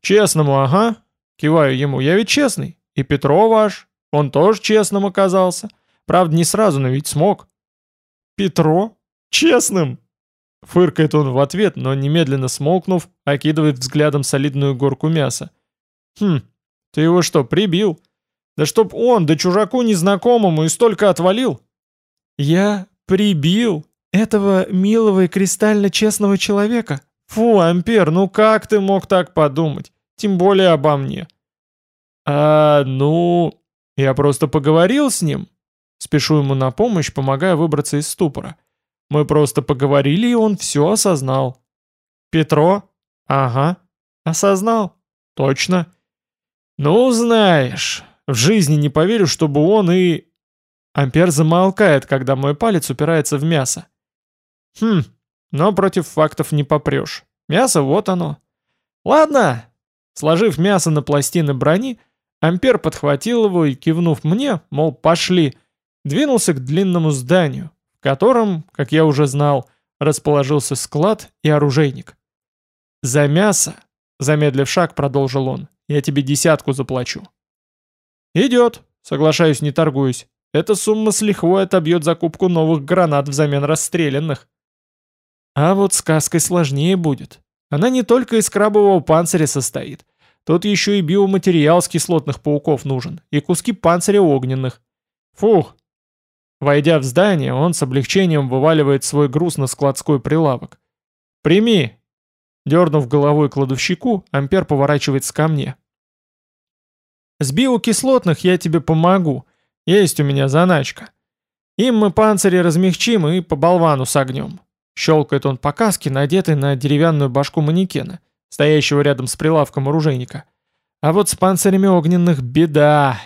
Честному, ага. Киваю ему, я ведь честный. И Петро ваш, он тоже честным оказался. Правда, не сразу, но ведь смог. Петро? Честным? Фыркает он в ответ, но немедленно смолкнув, окидывает взглядом солидную горку мяса. «Хм, ты его что, прибил? Да чтоб он, да чужаку незнакомому и столько отвалил!» «Я прибил этого милого и кристально честного человека? Фу, Ампер, ну как ты мог так подумать? Тем более обо мне!» «А, ну...» Я просто поговорил с ним. Спешу ему на помощь, помогая выбраться из ступора. Мы просто поговорили, и он все осознал. Петро? Ага. Осознал? Точно. Ну, знаешь, в жизни не поверю, чтобы он и... Ампер замолкает, когда мой палец упирается в мясо. Хм, но против фактов не попрешь. Мясо вот оно. Ладно. Сложив мясо на пластины брони, Ампер подхватил его и, кивнув мне, мол, пошли, двинулся к длинному зданию, в котором, как я уже знал, расположился склад и оружейник. «За мясо», — замедлив шаг, продолжил он, — «я тебе десятку заплачу». «Идет», — соглашаюсь, не торгуюсь. «Эта сумма с лихвой отобьет закупку новых гранат взамен расстрелянных». А вот сказкой сложнее будет. Она не только из крабового панциря состоит. Тут еще и биоматериал с кислотных пауков нужен, и куски панциря огненных. Фух, Войдя в здание, он с облегчением вываливает свой груз на складской прилавок. «Прими!» Дернув головой кладовщику, Ампер поворачивается ко мне. С биокислотных я тебе помогу. Есть у меня заначка. Им мы панцири размягчим и по болвану согнем. Щелкает он по каске, надетой на деревянную башку манекена, стоящего рядом с прилавком оружейника. А вот с панцирями огненных беда.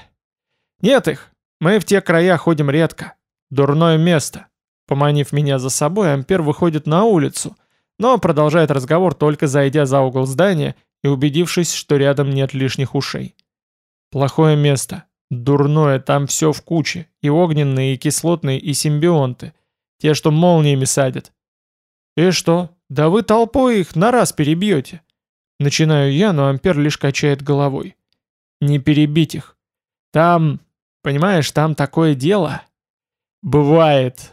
Нет их. Мы в те края ходим редко. Дурное место. Поманив меня за собой, Ампер выходит на улицу, но продолжает разговор, только зайдя за угол здания и убедившись, что рядом нет лишних ушей. Плохое место. Дурное, там все в куче. И огненные, и кислотные, и симбионты. Те, что молниями садят. И что? Да вы толпой их на раз перебьете. Начинаю я, но Ампер лишь качает головой. Не перебить их. Там, понимаешь, там такое дело. Бывает.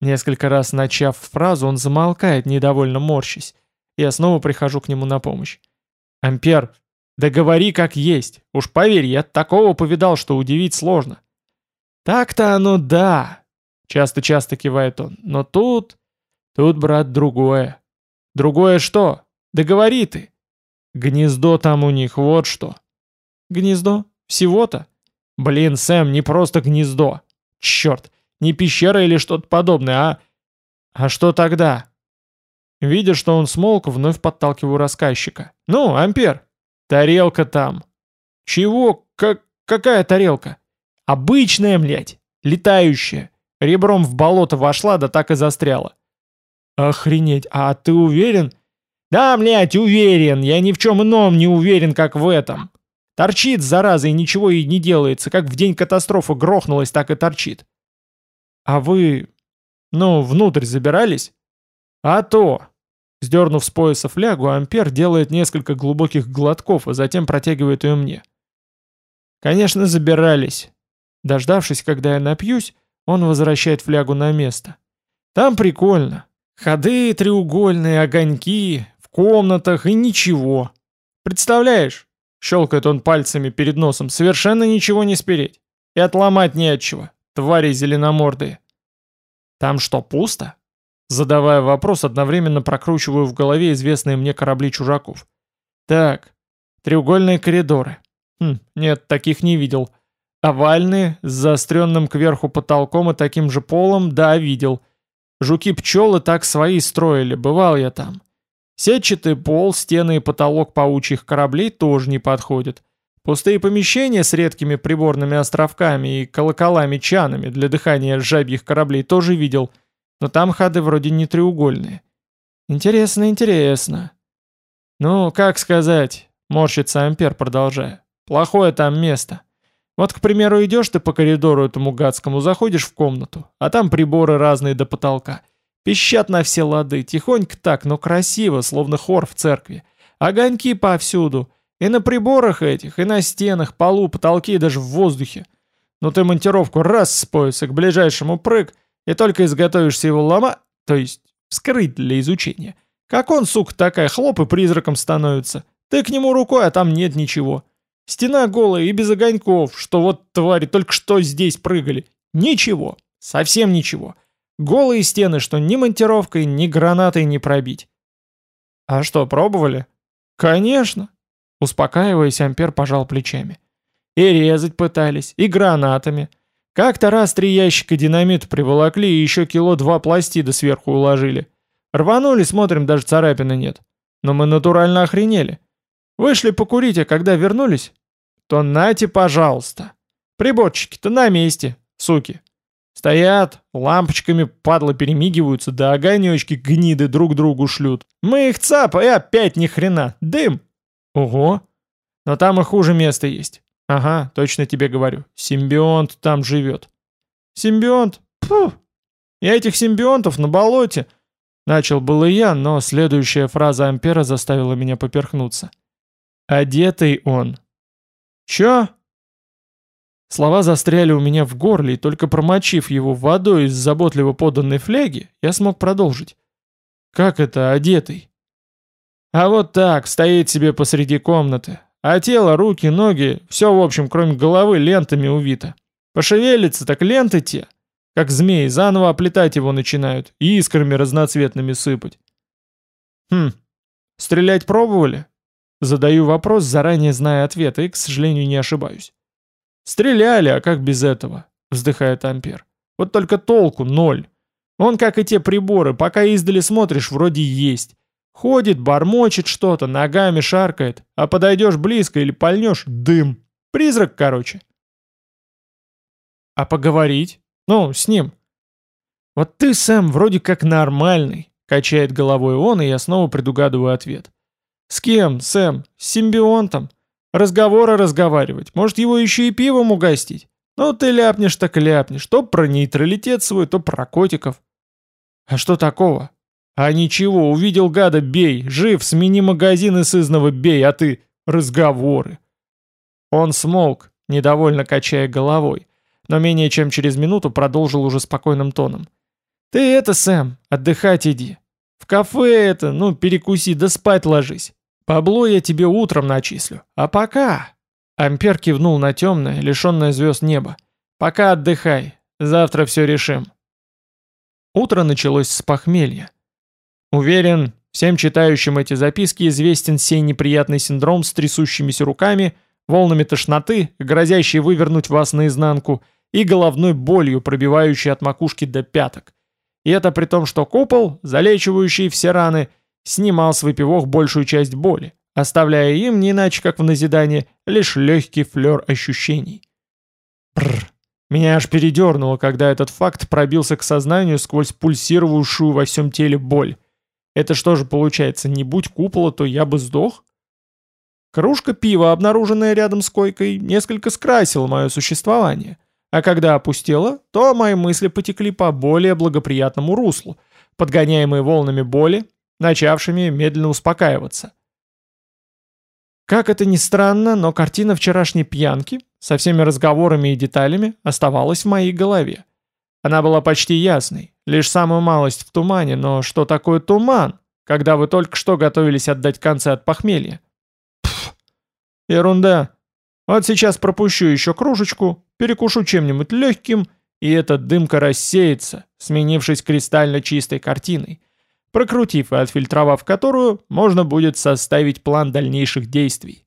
Несколько раз начав фразу, он замолкает, недовольно морщись. Я снова прихожу к нему на помощь. Ампер, да говори как есть. Уж поверь, я такого повидал, что удивить сложно. Так-то оно да. Часто-часто кивает он. Но тут... Тут, брат, другое. Другое что? Да говори ты. Гнездо там у них, вот что. Гнездо? Всего-то? Блин, Сэм, не просто гнездо. Черт, не пещера или что-то подобное, а... А что тогда? Видя, что он смолк, вновь подталкиваю рассказчика. «Ну, Ампер, тарелка там». «Чего? Как... Какая тарелка?» «Обычная, млядь, летающая. Ребром в болото вошла, да так и застряла». «Охренеть, а ты уверен?» «Да, млядь, уверен. Я ни в чем ином не уверен, как в этом. Торчит, зараза, и ничего ей не делается. Как в день катастрофы грохнулась, так и торчит». «А вы... ну, внутрь забирались?» «А то!» Сдернув с пояса флягу, Ампер делает несколько глубоких глотков, а затем протягивает ее мне. Конечно, забирались. Дождавшись, когда я напьюсь, он возвращает флягу на место. Там прикольно. Ходы треугольные, огоньки, в комнатах и ничего. Представляешь? Щелкает он пальцами перед носом. Совершенно ничего не спереть. И отломать не от чего. Твари зеленомордые. Там что, пусто? Задавая вопрос, одновременно прокручиваю в голове известные мне корабли чужаков. Так, треугольные коридоры. Хм, нет, таких не видел. Овальные, с заостренным кверху потолком и таким же полом, да, видел. Жуки-пчелы так свои строили, бывал я там. Сетчатый пол, стены и потолок паучьих кораблей тоже не подходят. Пустые помещения с редкими приборными островками и колоколами-чанами для дыхания жабьих кораблей тоже видел – но там ходы вроде не треугольные. Интересно, интересно. Ну, как сказать, морщится Ампер, продолжая. Плохое там место. Вот, к примеру, идешь ты по коридору этому гадскому, заходишь в комнату, а там приборы разные до потолка. Пищат на все лады, тихонько так, но красиво, словно хор в церкви. Огоньки повсюду. И на приборах этих, и на стенах, полу, потолке, и даже в воздухе. Ну ты монтировку раз с пояса к ближайшему прыг — и только изготовишься его лома, то есть вскрыть для изучения, как он, сука, такая хлоп и призраком становится. Ты к нему рукой, а там нет ничего. Стена голая и без огоньков, что вот твари только что здесь прыгали. Ничего, совсем ничего. Голые стены, что ни монтировкой, ни гранатой не пробить. А что, пробовали? Конечно. Успокаиваясь, Ампер пожал плечами. И резать пытались, и гранатами. Как-то раз три ящика динамита приволокли и еще кило два пластида сверху уложили. Рванули, смотрим, даже царапины нет. Но мы натурально охренели. Вышли покурить, а когда вернулись, то нате, пожалуйста. Приборчики-то на месте, суки. Стоят, лампочками падлы перемигиваются, да огонечки гниды друг другу шлют. Мы их цапа, и опять ни хрена, дым. Ого. Но там и хуже место есть. Ага, точно тебе говорю. Симбионт там живет. Симбионт? Пфу! Я этих симбионтов на болоте. Начал было я, но следующая фраза Ампера заставила меня поперхнуться. Одетый он. Чё? Слова застряли у меня в горле, и только промочив его водой из заботливо поданной фляги, я смог продолжить. Как это одетый? А вот так, стоит себе посреди комнаты, а тело, руки, ноги, все в общем, кроме головы, лентами увито. Пошевелится, так ленты те, как змеи, заново оплетать его начинают и искрами разноцветными сыпать. Хм, стрелять пробовали? Задаю вопрос, заранее зная ответ, и, к сожалению, не ошибаюсь. «Стреляли, а как без этого?» — вздыхает Ампер. «Вот только толку ноль. Он, как и те приборы, пока издали смотришь, вроде есть. Ходит, бормочет что-то, ногами шаркает, а подойдешь близко или пальнешь — дым. Призрак, короче». «А поговорить? Ну, с ним?» «Вот ты, Сэм, вроде как нормальный», — качает головой он, и я снова предугадываю ответ. «С кем, Сэм? С симбионтом? Разговоры разговаривать. Может, его еще и пивом угостить? Ну, ты ляпнешь так ляпнешь. То про нейтралитет свой, то про котиков. А что такого? А ничего, увидел гада, бей. Жив, смени магазин и сызного бей, а ты... Разговоры. Он смолк, недовольно качая головой, но менее чем через минуту продолжил уже спокойным тоном. «Ты это, Сэм, отдыхать иди. В кафе это, ну, перекуси, да спать ложись. Бабло я тебе утром начислю. А пока...» Ампер кивнул на темное, лишенное звезд небо. «Пока отдыхай. Завтра все решим». Утро началось с похмелья. Уверен, всем читающим эти записки известен сей неприятный синдром с трясущимися руками, волнами тошноты, грозящий вывернуть вас наизнанку, и головной болью, пробивающей от макушки до пяток. И это при том, что купол, залечивающий все раны, снимал с выпивок большую часть боли, оставляя им, не иначе как в назидание, лишь легкий флер ощущений. Бррр. Меня аж передернуло, когда этот факт пробился к сознанию сквозь пульсировавшую во всем теле боль. Это что же получается, не будь купола, то я бы сдох? Кружка пива, обнаруженная рядом с койкой, несколько скрасила мое существование. А когда опустела, то мои мысли потекли по более благоприятному руслу, подгоняемые волнами боли, начавшими медленно успокаиваться. Как это ни странно, но картина вчерашней пьянки со всеми разговорами и деталями оставалась в моей голове. Она была почти ясной, лишь самую малость в тумане, но что такое туман, когда вы только что готовились отдать концы от похмелья? Пф, ерунда. Вот сейчас пропущу еще кружечку, перекушу чем-нибудь легким, и эта дымка рассеется, сменившись кристально чистой картиной, прокрутив и отфильтровав которую, можно будет составить план дальнейших действий.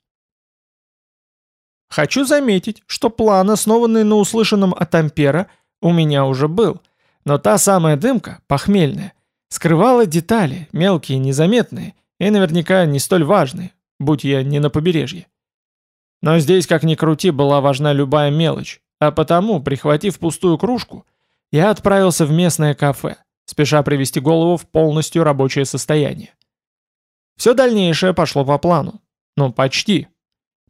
Хочу заметить, что план, основанный на услышанном от Ампера, у меня уже был, но та самая дымка, похмельная, скрывала детали, мелкие, незаметные, и наверняка не столь важные, будь я не на побережье. Но здесь, как ни крути, была важна любая мелочь, а потому, прихватив пустую кружку, я отправился в местное кафе, спеша привести голову в полностью рабочее состояние. Все дальнейшее пошло по плану. Ну, почти.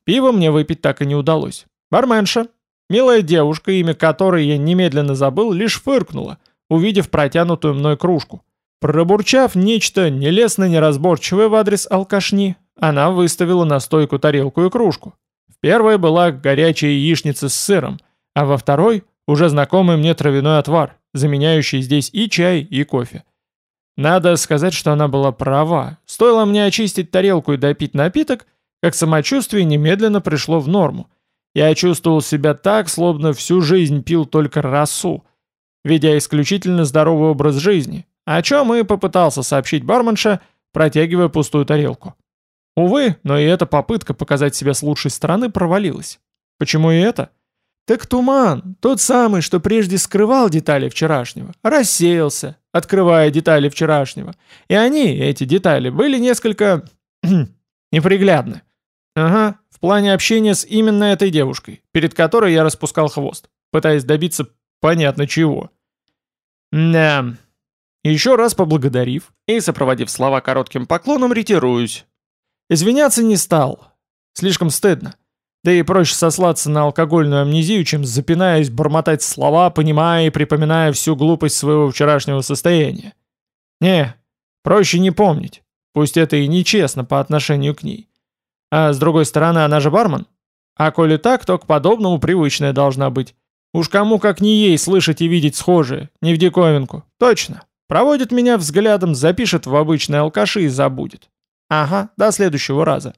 Пиво мне выпить так и не удалось. Барменша, милая девушка, имя которой я немедленно забыл, лишь фыркнула, увидев протянутую мной кружку. Пробурчав нечто нелестно-неразборчивое в адрес алкашни, она выставила на стойку тарелку и кружку. В первой была горячая яичница с сыром, а во второй — уже знакомый мне травяной отвар, заменяющий здесь и чай, и кофе. Надо сказать, что она была права. Стоило мне очистить тарелку и допить напиток, как самочувствие немедленно пришло в норму. Я чувствовал себя так, словно всю жизнь пил только росу, ведя исключительно здоровый образ жизни, о чем и попытался сообщить барменша, протягивая пустую тарелку. Увы, но и эта попытка показать себя с лучшей стороны провалилась. Почему и это? Так туман, тот самый, что прежде скрывал детали вчерашнего, рассеялся, открывая детали вчерашнего. И они, эти детали, были несколько... неприглядны. Ага, в плане общения с именно этой девушкой, перед которой я распускал хвост, пытаясь добиться понятно чего. Да. Еще раз поблагодарив и сопроводив слова коротким поклоном, ретируюсь. Извиняться не стал. Слишком стыдно. Да и проще сослаться на алкогольную амнезию, чем запинаясь бормотать слова, понимая и припоминая всю глупость своего вчерашнего состояния. Не, проще не помнить. Пусть это и нечестно по отношению к ней. А с другой стороны, она же бармен. А коли так, то к подобному привычная должна быть. Уж кому как не ей слышать и видеть схожие, не в диковинку. Точно. Проводит меня взглядом, запишет в обычные алкаши и забудет. Ага, до следующего раза.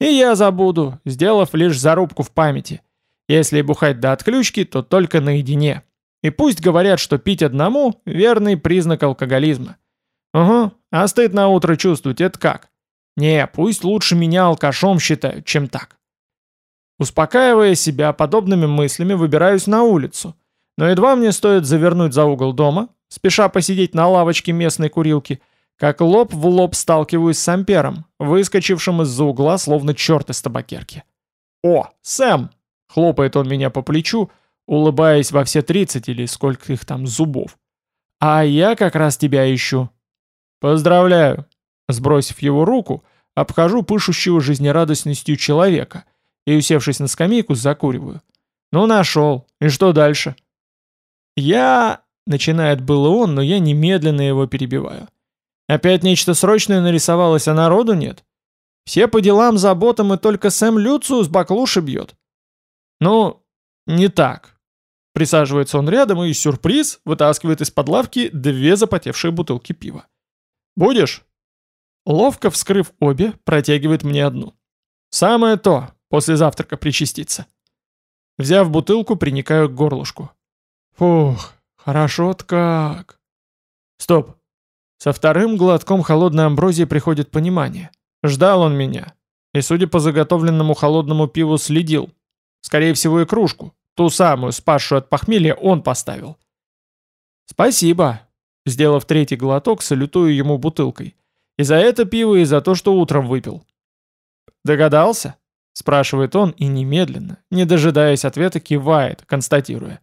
И я забуду, сделав лишь зарубку в памяти. Если бухать до отключки, то только наедине. И пусть говорят, что пить одному – верный признак алкоголизма. Угу, а стыд на утро чувствовать – это как? Не, пусть лучше меня алкашом считают, чем так. Успокаивая себя подобными мыслями, выбираюсь на улицу. Но едва мне стоит завернуть за угол дома, спеша посидеть на лавочке местной курилки, как лоб в лоб сталкиваюсь с Ампером, выскочившим из-за угла, словно черт из табакерки. «О, Сэм!» — хлопает он меня по плечу, улыбаясь во все тридцать или сколько их там зубов. «А я как раз тебя ищу». «Поздравляю!» Сбросив его руку, обхожу пышущего жизнерадостностью человека и, усевшись на скамейку, закуриваю. «Ну, нашел. И что дальше?» «Я...» — начинает было он, но я немедленно его перебиваю. «Опять нечто срочное нарисовалось, а народу нет? Все по делам, заботам, и только Сэм Люциус баклуши бьет». «Ну, не так». Присаживается он рядом и, сюрприз, вытаскивает из-под лавки две запотевшие бутылки пива. «Будешь?» Ловко вскрыв обе, протягивает мне одну. «Самое то, после завтрака причаститься». Взяв бутылку, приникаю к горлышку. Фух, хорошо-то как. Стоп. Со вторым глотком холодной амброзии приходит понимание. Ждал он меня. И, судя по заготовленному холодному пиву, следил. Скорее всего, и кружку. Ту самую, спасшую от похмелья, он поставил. «Спасибо», — сделав третий глоток, салютую ему бутылкой. «И за это пиво, и за то, что утром выпил». «Догадался?» — спрашивает он и немедленно, не дожидаясь ответа, кивает, констатируя.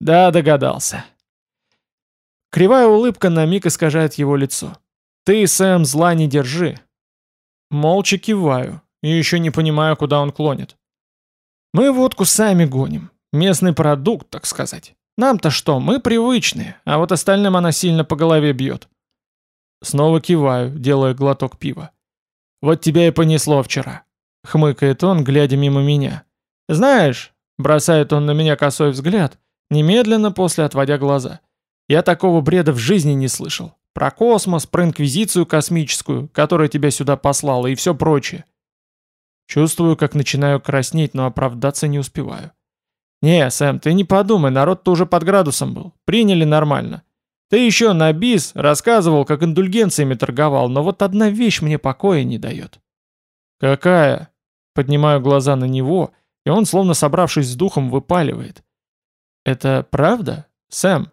Да, догадался. Кривая улыбка на миг искажает его лицо. Ты, Сэм, зла не держи. Молча киваю и еще не понимаю, куда он клонит. Мы водку сами гоним. Местный продукт, так сказать. Нам-то что, мы привычные, а вот остальным она сильно по голове бьет. Снова киваю, делая глоток пива. Вот тебя и понесло вчера. Хмыкает он, глядя мимо меня. Знаешь, бросает он на меня косой взгляд, Немедленно после отводя глаза. Я такого бреда в жизни не слышал. Про космос, про инквизицию космическую, которая тебя сюда послала, и все прочее. Чувствую, как начинаю краснеть, но оправдаться не успеваю. «Не, Сэм, ты не подумай, народ-то уже под градусом был. Приняли нормально. Ты еще на бис рассказывал, как индульгенциями торговал, но вот одна вещь мне покоя не дает». «Какая?» Поднимаю глаза на него, и он, словно собравшись с духом, выпаливает. «Это правда, Сэм?»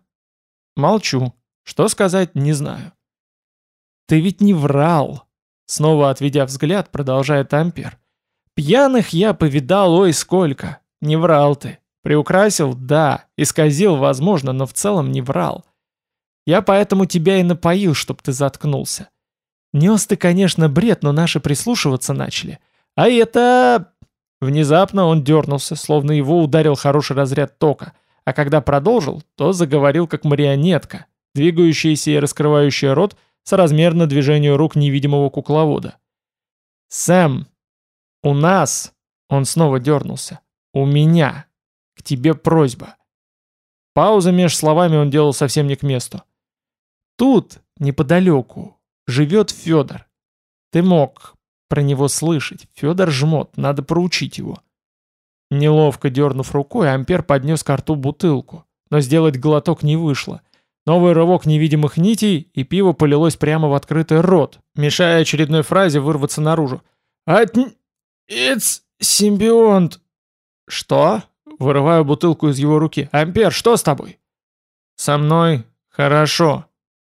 «Молчу. Что сказать, не знаю». «Ты ведь не врал!» Снова отведя взгляд, продолжает Ампер. «Пьяных я повидал, ой, сколько! Не врал ты. Приукрасил, да, исказил, возможно, но в целом не врал. Я поэтому тебя и напоил, чтоб ты заткнулся. Нес ты, конечно, бред, но наши прислушиваться начали. А это...» Внезапно он дернулся, словно его ударил хороший разряд тока а когда продолжил, то заговорил как марионетка, двигающаяся и раскрывающая рот соразмерно движению рук невидимого кукловода. «Сэм, у нас...» Он снова дернулся. «У меня. К тебе просьба». Пауза меж словами он делал совсем не к месту. «Тут, неподалеку, живет Федор. Ты мог про него слышать. Федор жмот, надо проучить его». Неловко дернув рукой, Ампер поднес к рту бутылку, но сделать глоток не вышло. Новый рывок невидимых нитей, и пиво полилось прямо в открытый рот, мешая очередной фразе вырваться наружу. «От... It's симбионт!» «Что?» Вырываю бутылку из его руки. «Ампер, что с тобой?» «Со мной хорошо».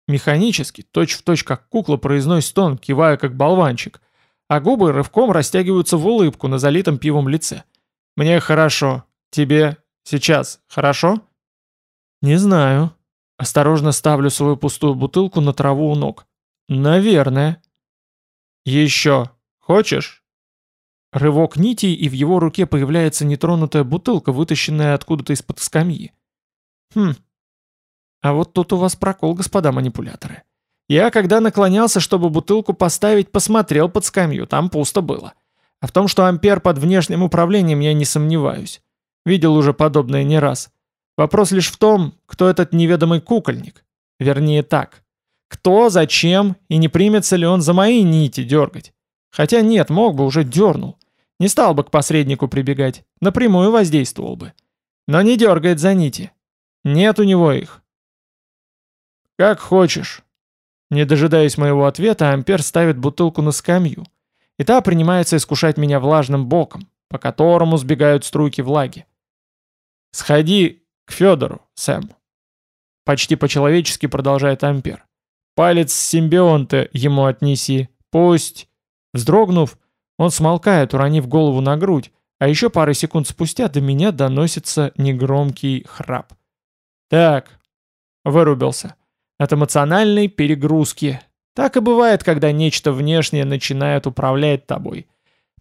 Механически, точь-в-точь как кукла, произносит он, кивая как болванчик, а губы рывком растягиваются в улыбку на залитом пивом лице. Мне хорошо. Тебе сейчас хорошо? Не знаю. Осторожно ставлю свою пустую бутылку на траву у ног. Наверное. Еще. Хочешь? Рывок нитей, и в его руке появляется нетронутая бутылка, вытащенная откуда-то из-под скамьи. Хм. А вот тут у вас прокол, господа манипуляторы. Я, когда наклонялся, чтобы бутылку поставить, посмотрел под скамью, там пусто было. А в том, что Ампер под внешним управлением, я не сомневаюсь. Видел уже подобное не раз. Вопрос лишь в том, кто этот неведомый кукольник. Вернее так. Кто, зачем и не примется ли он за мои нити дергать. Хотя нет, мог бы, уже дернул. Не стал бы к посреднику прибегать. Напрямую воздействовал бы. Но не дергает за нити. Нет у него их. Как хочешь. Не дожидаясь моего ответа, Ампер ставит бутылку на скамью и та принимается искушать меня влажным боком, по которому сбегают струйки влаги. «Сходи к Федору, Сэм». Почти по-человечески продолжает Ампер. «Палец симбионта ему отнеси. Пусть...» Вздрогнув, он смолкает, уронив голову на грудь, а еще пары секунд спустя до меня доносится негромкий храп. «Так», — вырубился, — «от эмоциональной перегрузки. Так и бывает, когда нечто внешнее начинает управлять тобой.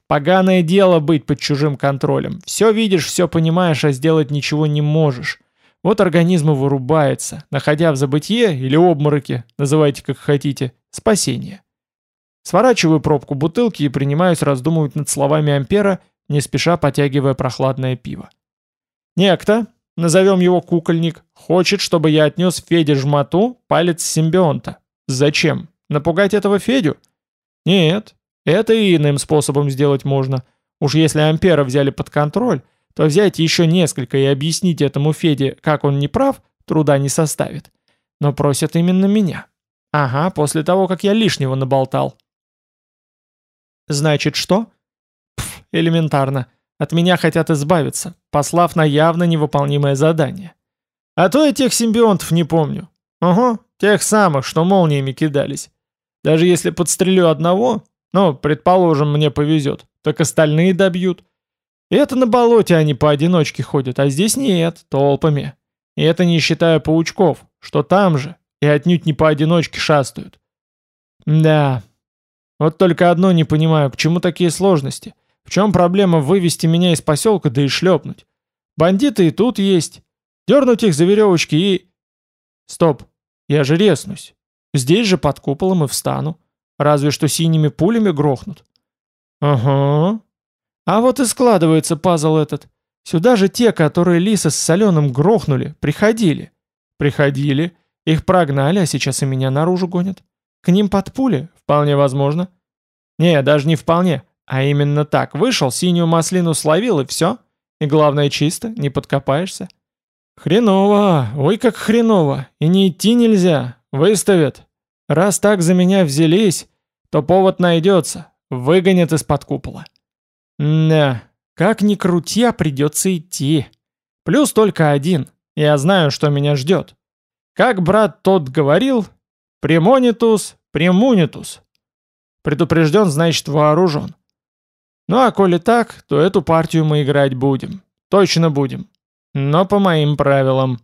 Поганое дело быть под чужим контролем. Все видишь, все понимаешь, а сделать ничего не можешь. Вот организм и вырубается, находя в забытье или обмороке, называйте как хотите, спасение. Сворачиваю пробку бутылки и принимаюсь раздумывать над словами Ампера, не спеша потягивая прохладное пиво. Некто, назовем его кукольник, хочет, чтобы я отнес Феде жмоту палец симбионта. Зачем? Напугать этого Федю? Нет, это и иным способом сделать можно. Уж если Ампера взяли под контроль, то взять еще несколько и объяснить этому Феде, как он не прав, труда не составит. Но просят именно меня. Ага, после того, как я лишнего наболтал. Значит, что? Пф, элементарно. От меня хотят избавиться, послав на явно невыполнимое задание. А то я тех симбионтов не помню. Ага, тех самых, что молниями кидались. Даже если подстрелю одного, ну, предположим, мне повезет, так остальные добьют. И это на болоте они поодиночке ходят, а здесь нет, толпами. И это не считая паучков, что там же, и отнюдь не поодиночке шастают. Да, вот только одно не понимаю, к чему такие сложности? В чем проблема вывести меня из поселка да и шлепнуть? Бандиты и тут есть. Дернуть их за веревочки и... Стоп, я же резнусь. Здесь же под куполом и встану. Разве что синими пулями грохнут. Ага. А вот и складывается пазл этот. Сюда же те, которые Лиса с Соленым грохнули, приходили. Приходили, их прогнали, а сейчас и меня наружу гонят. К ним под пули? Вполне возможно. Не, даже не вполне. А именно так. Вышел, синюю маслину словил и все. И главное чисто, не подкопаешься. Хреново, ой как хреново. И не идти нельзя. Выставят. Раз так за меня взялись, то повод найдется. Выгонят из-под купола. Да, как ни крути, а придется идти. Плюс только один. Я знаю, что меня ждет. Как брат тот говорил, Премонитус, премунитус. Предупрежден, значит вооружен. Ну а коли так, то эту партию мы играть будем. Точно будем. Но по моим правилам.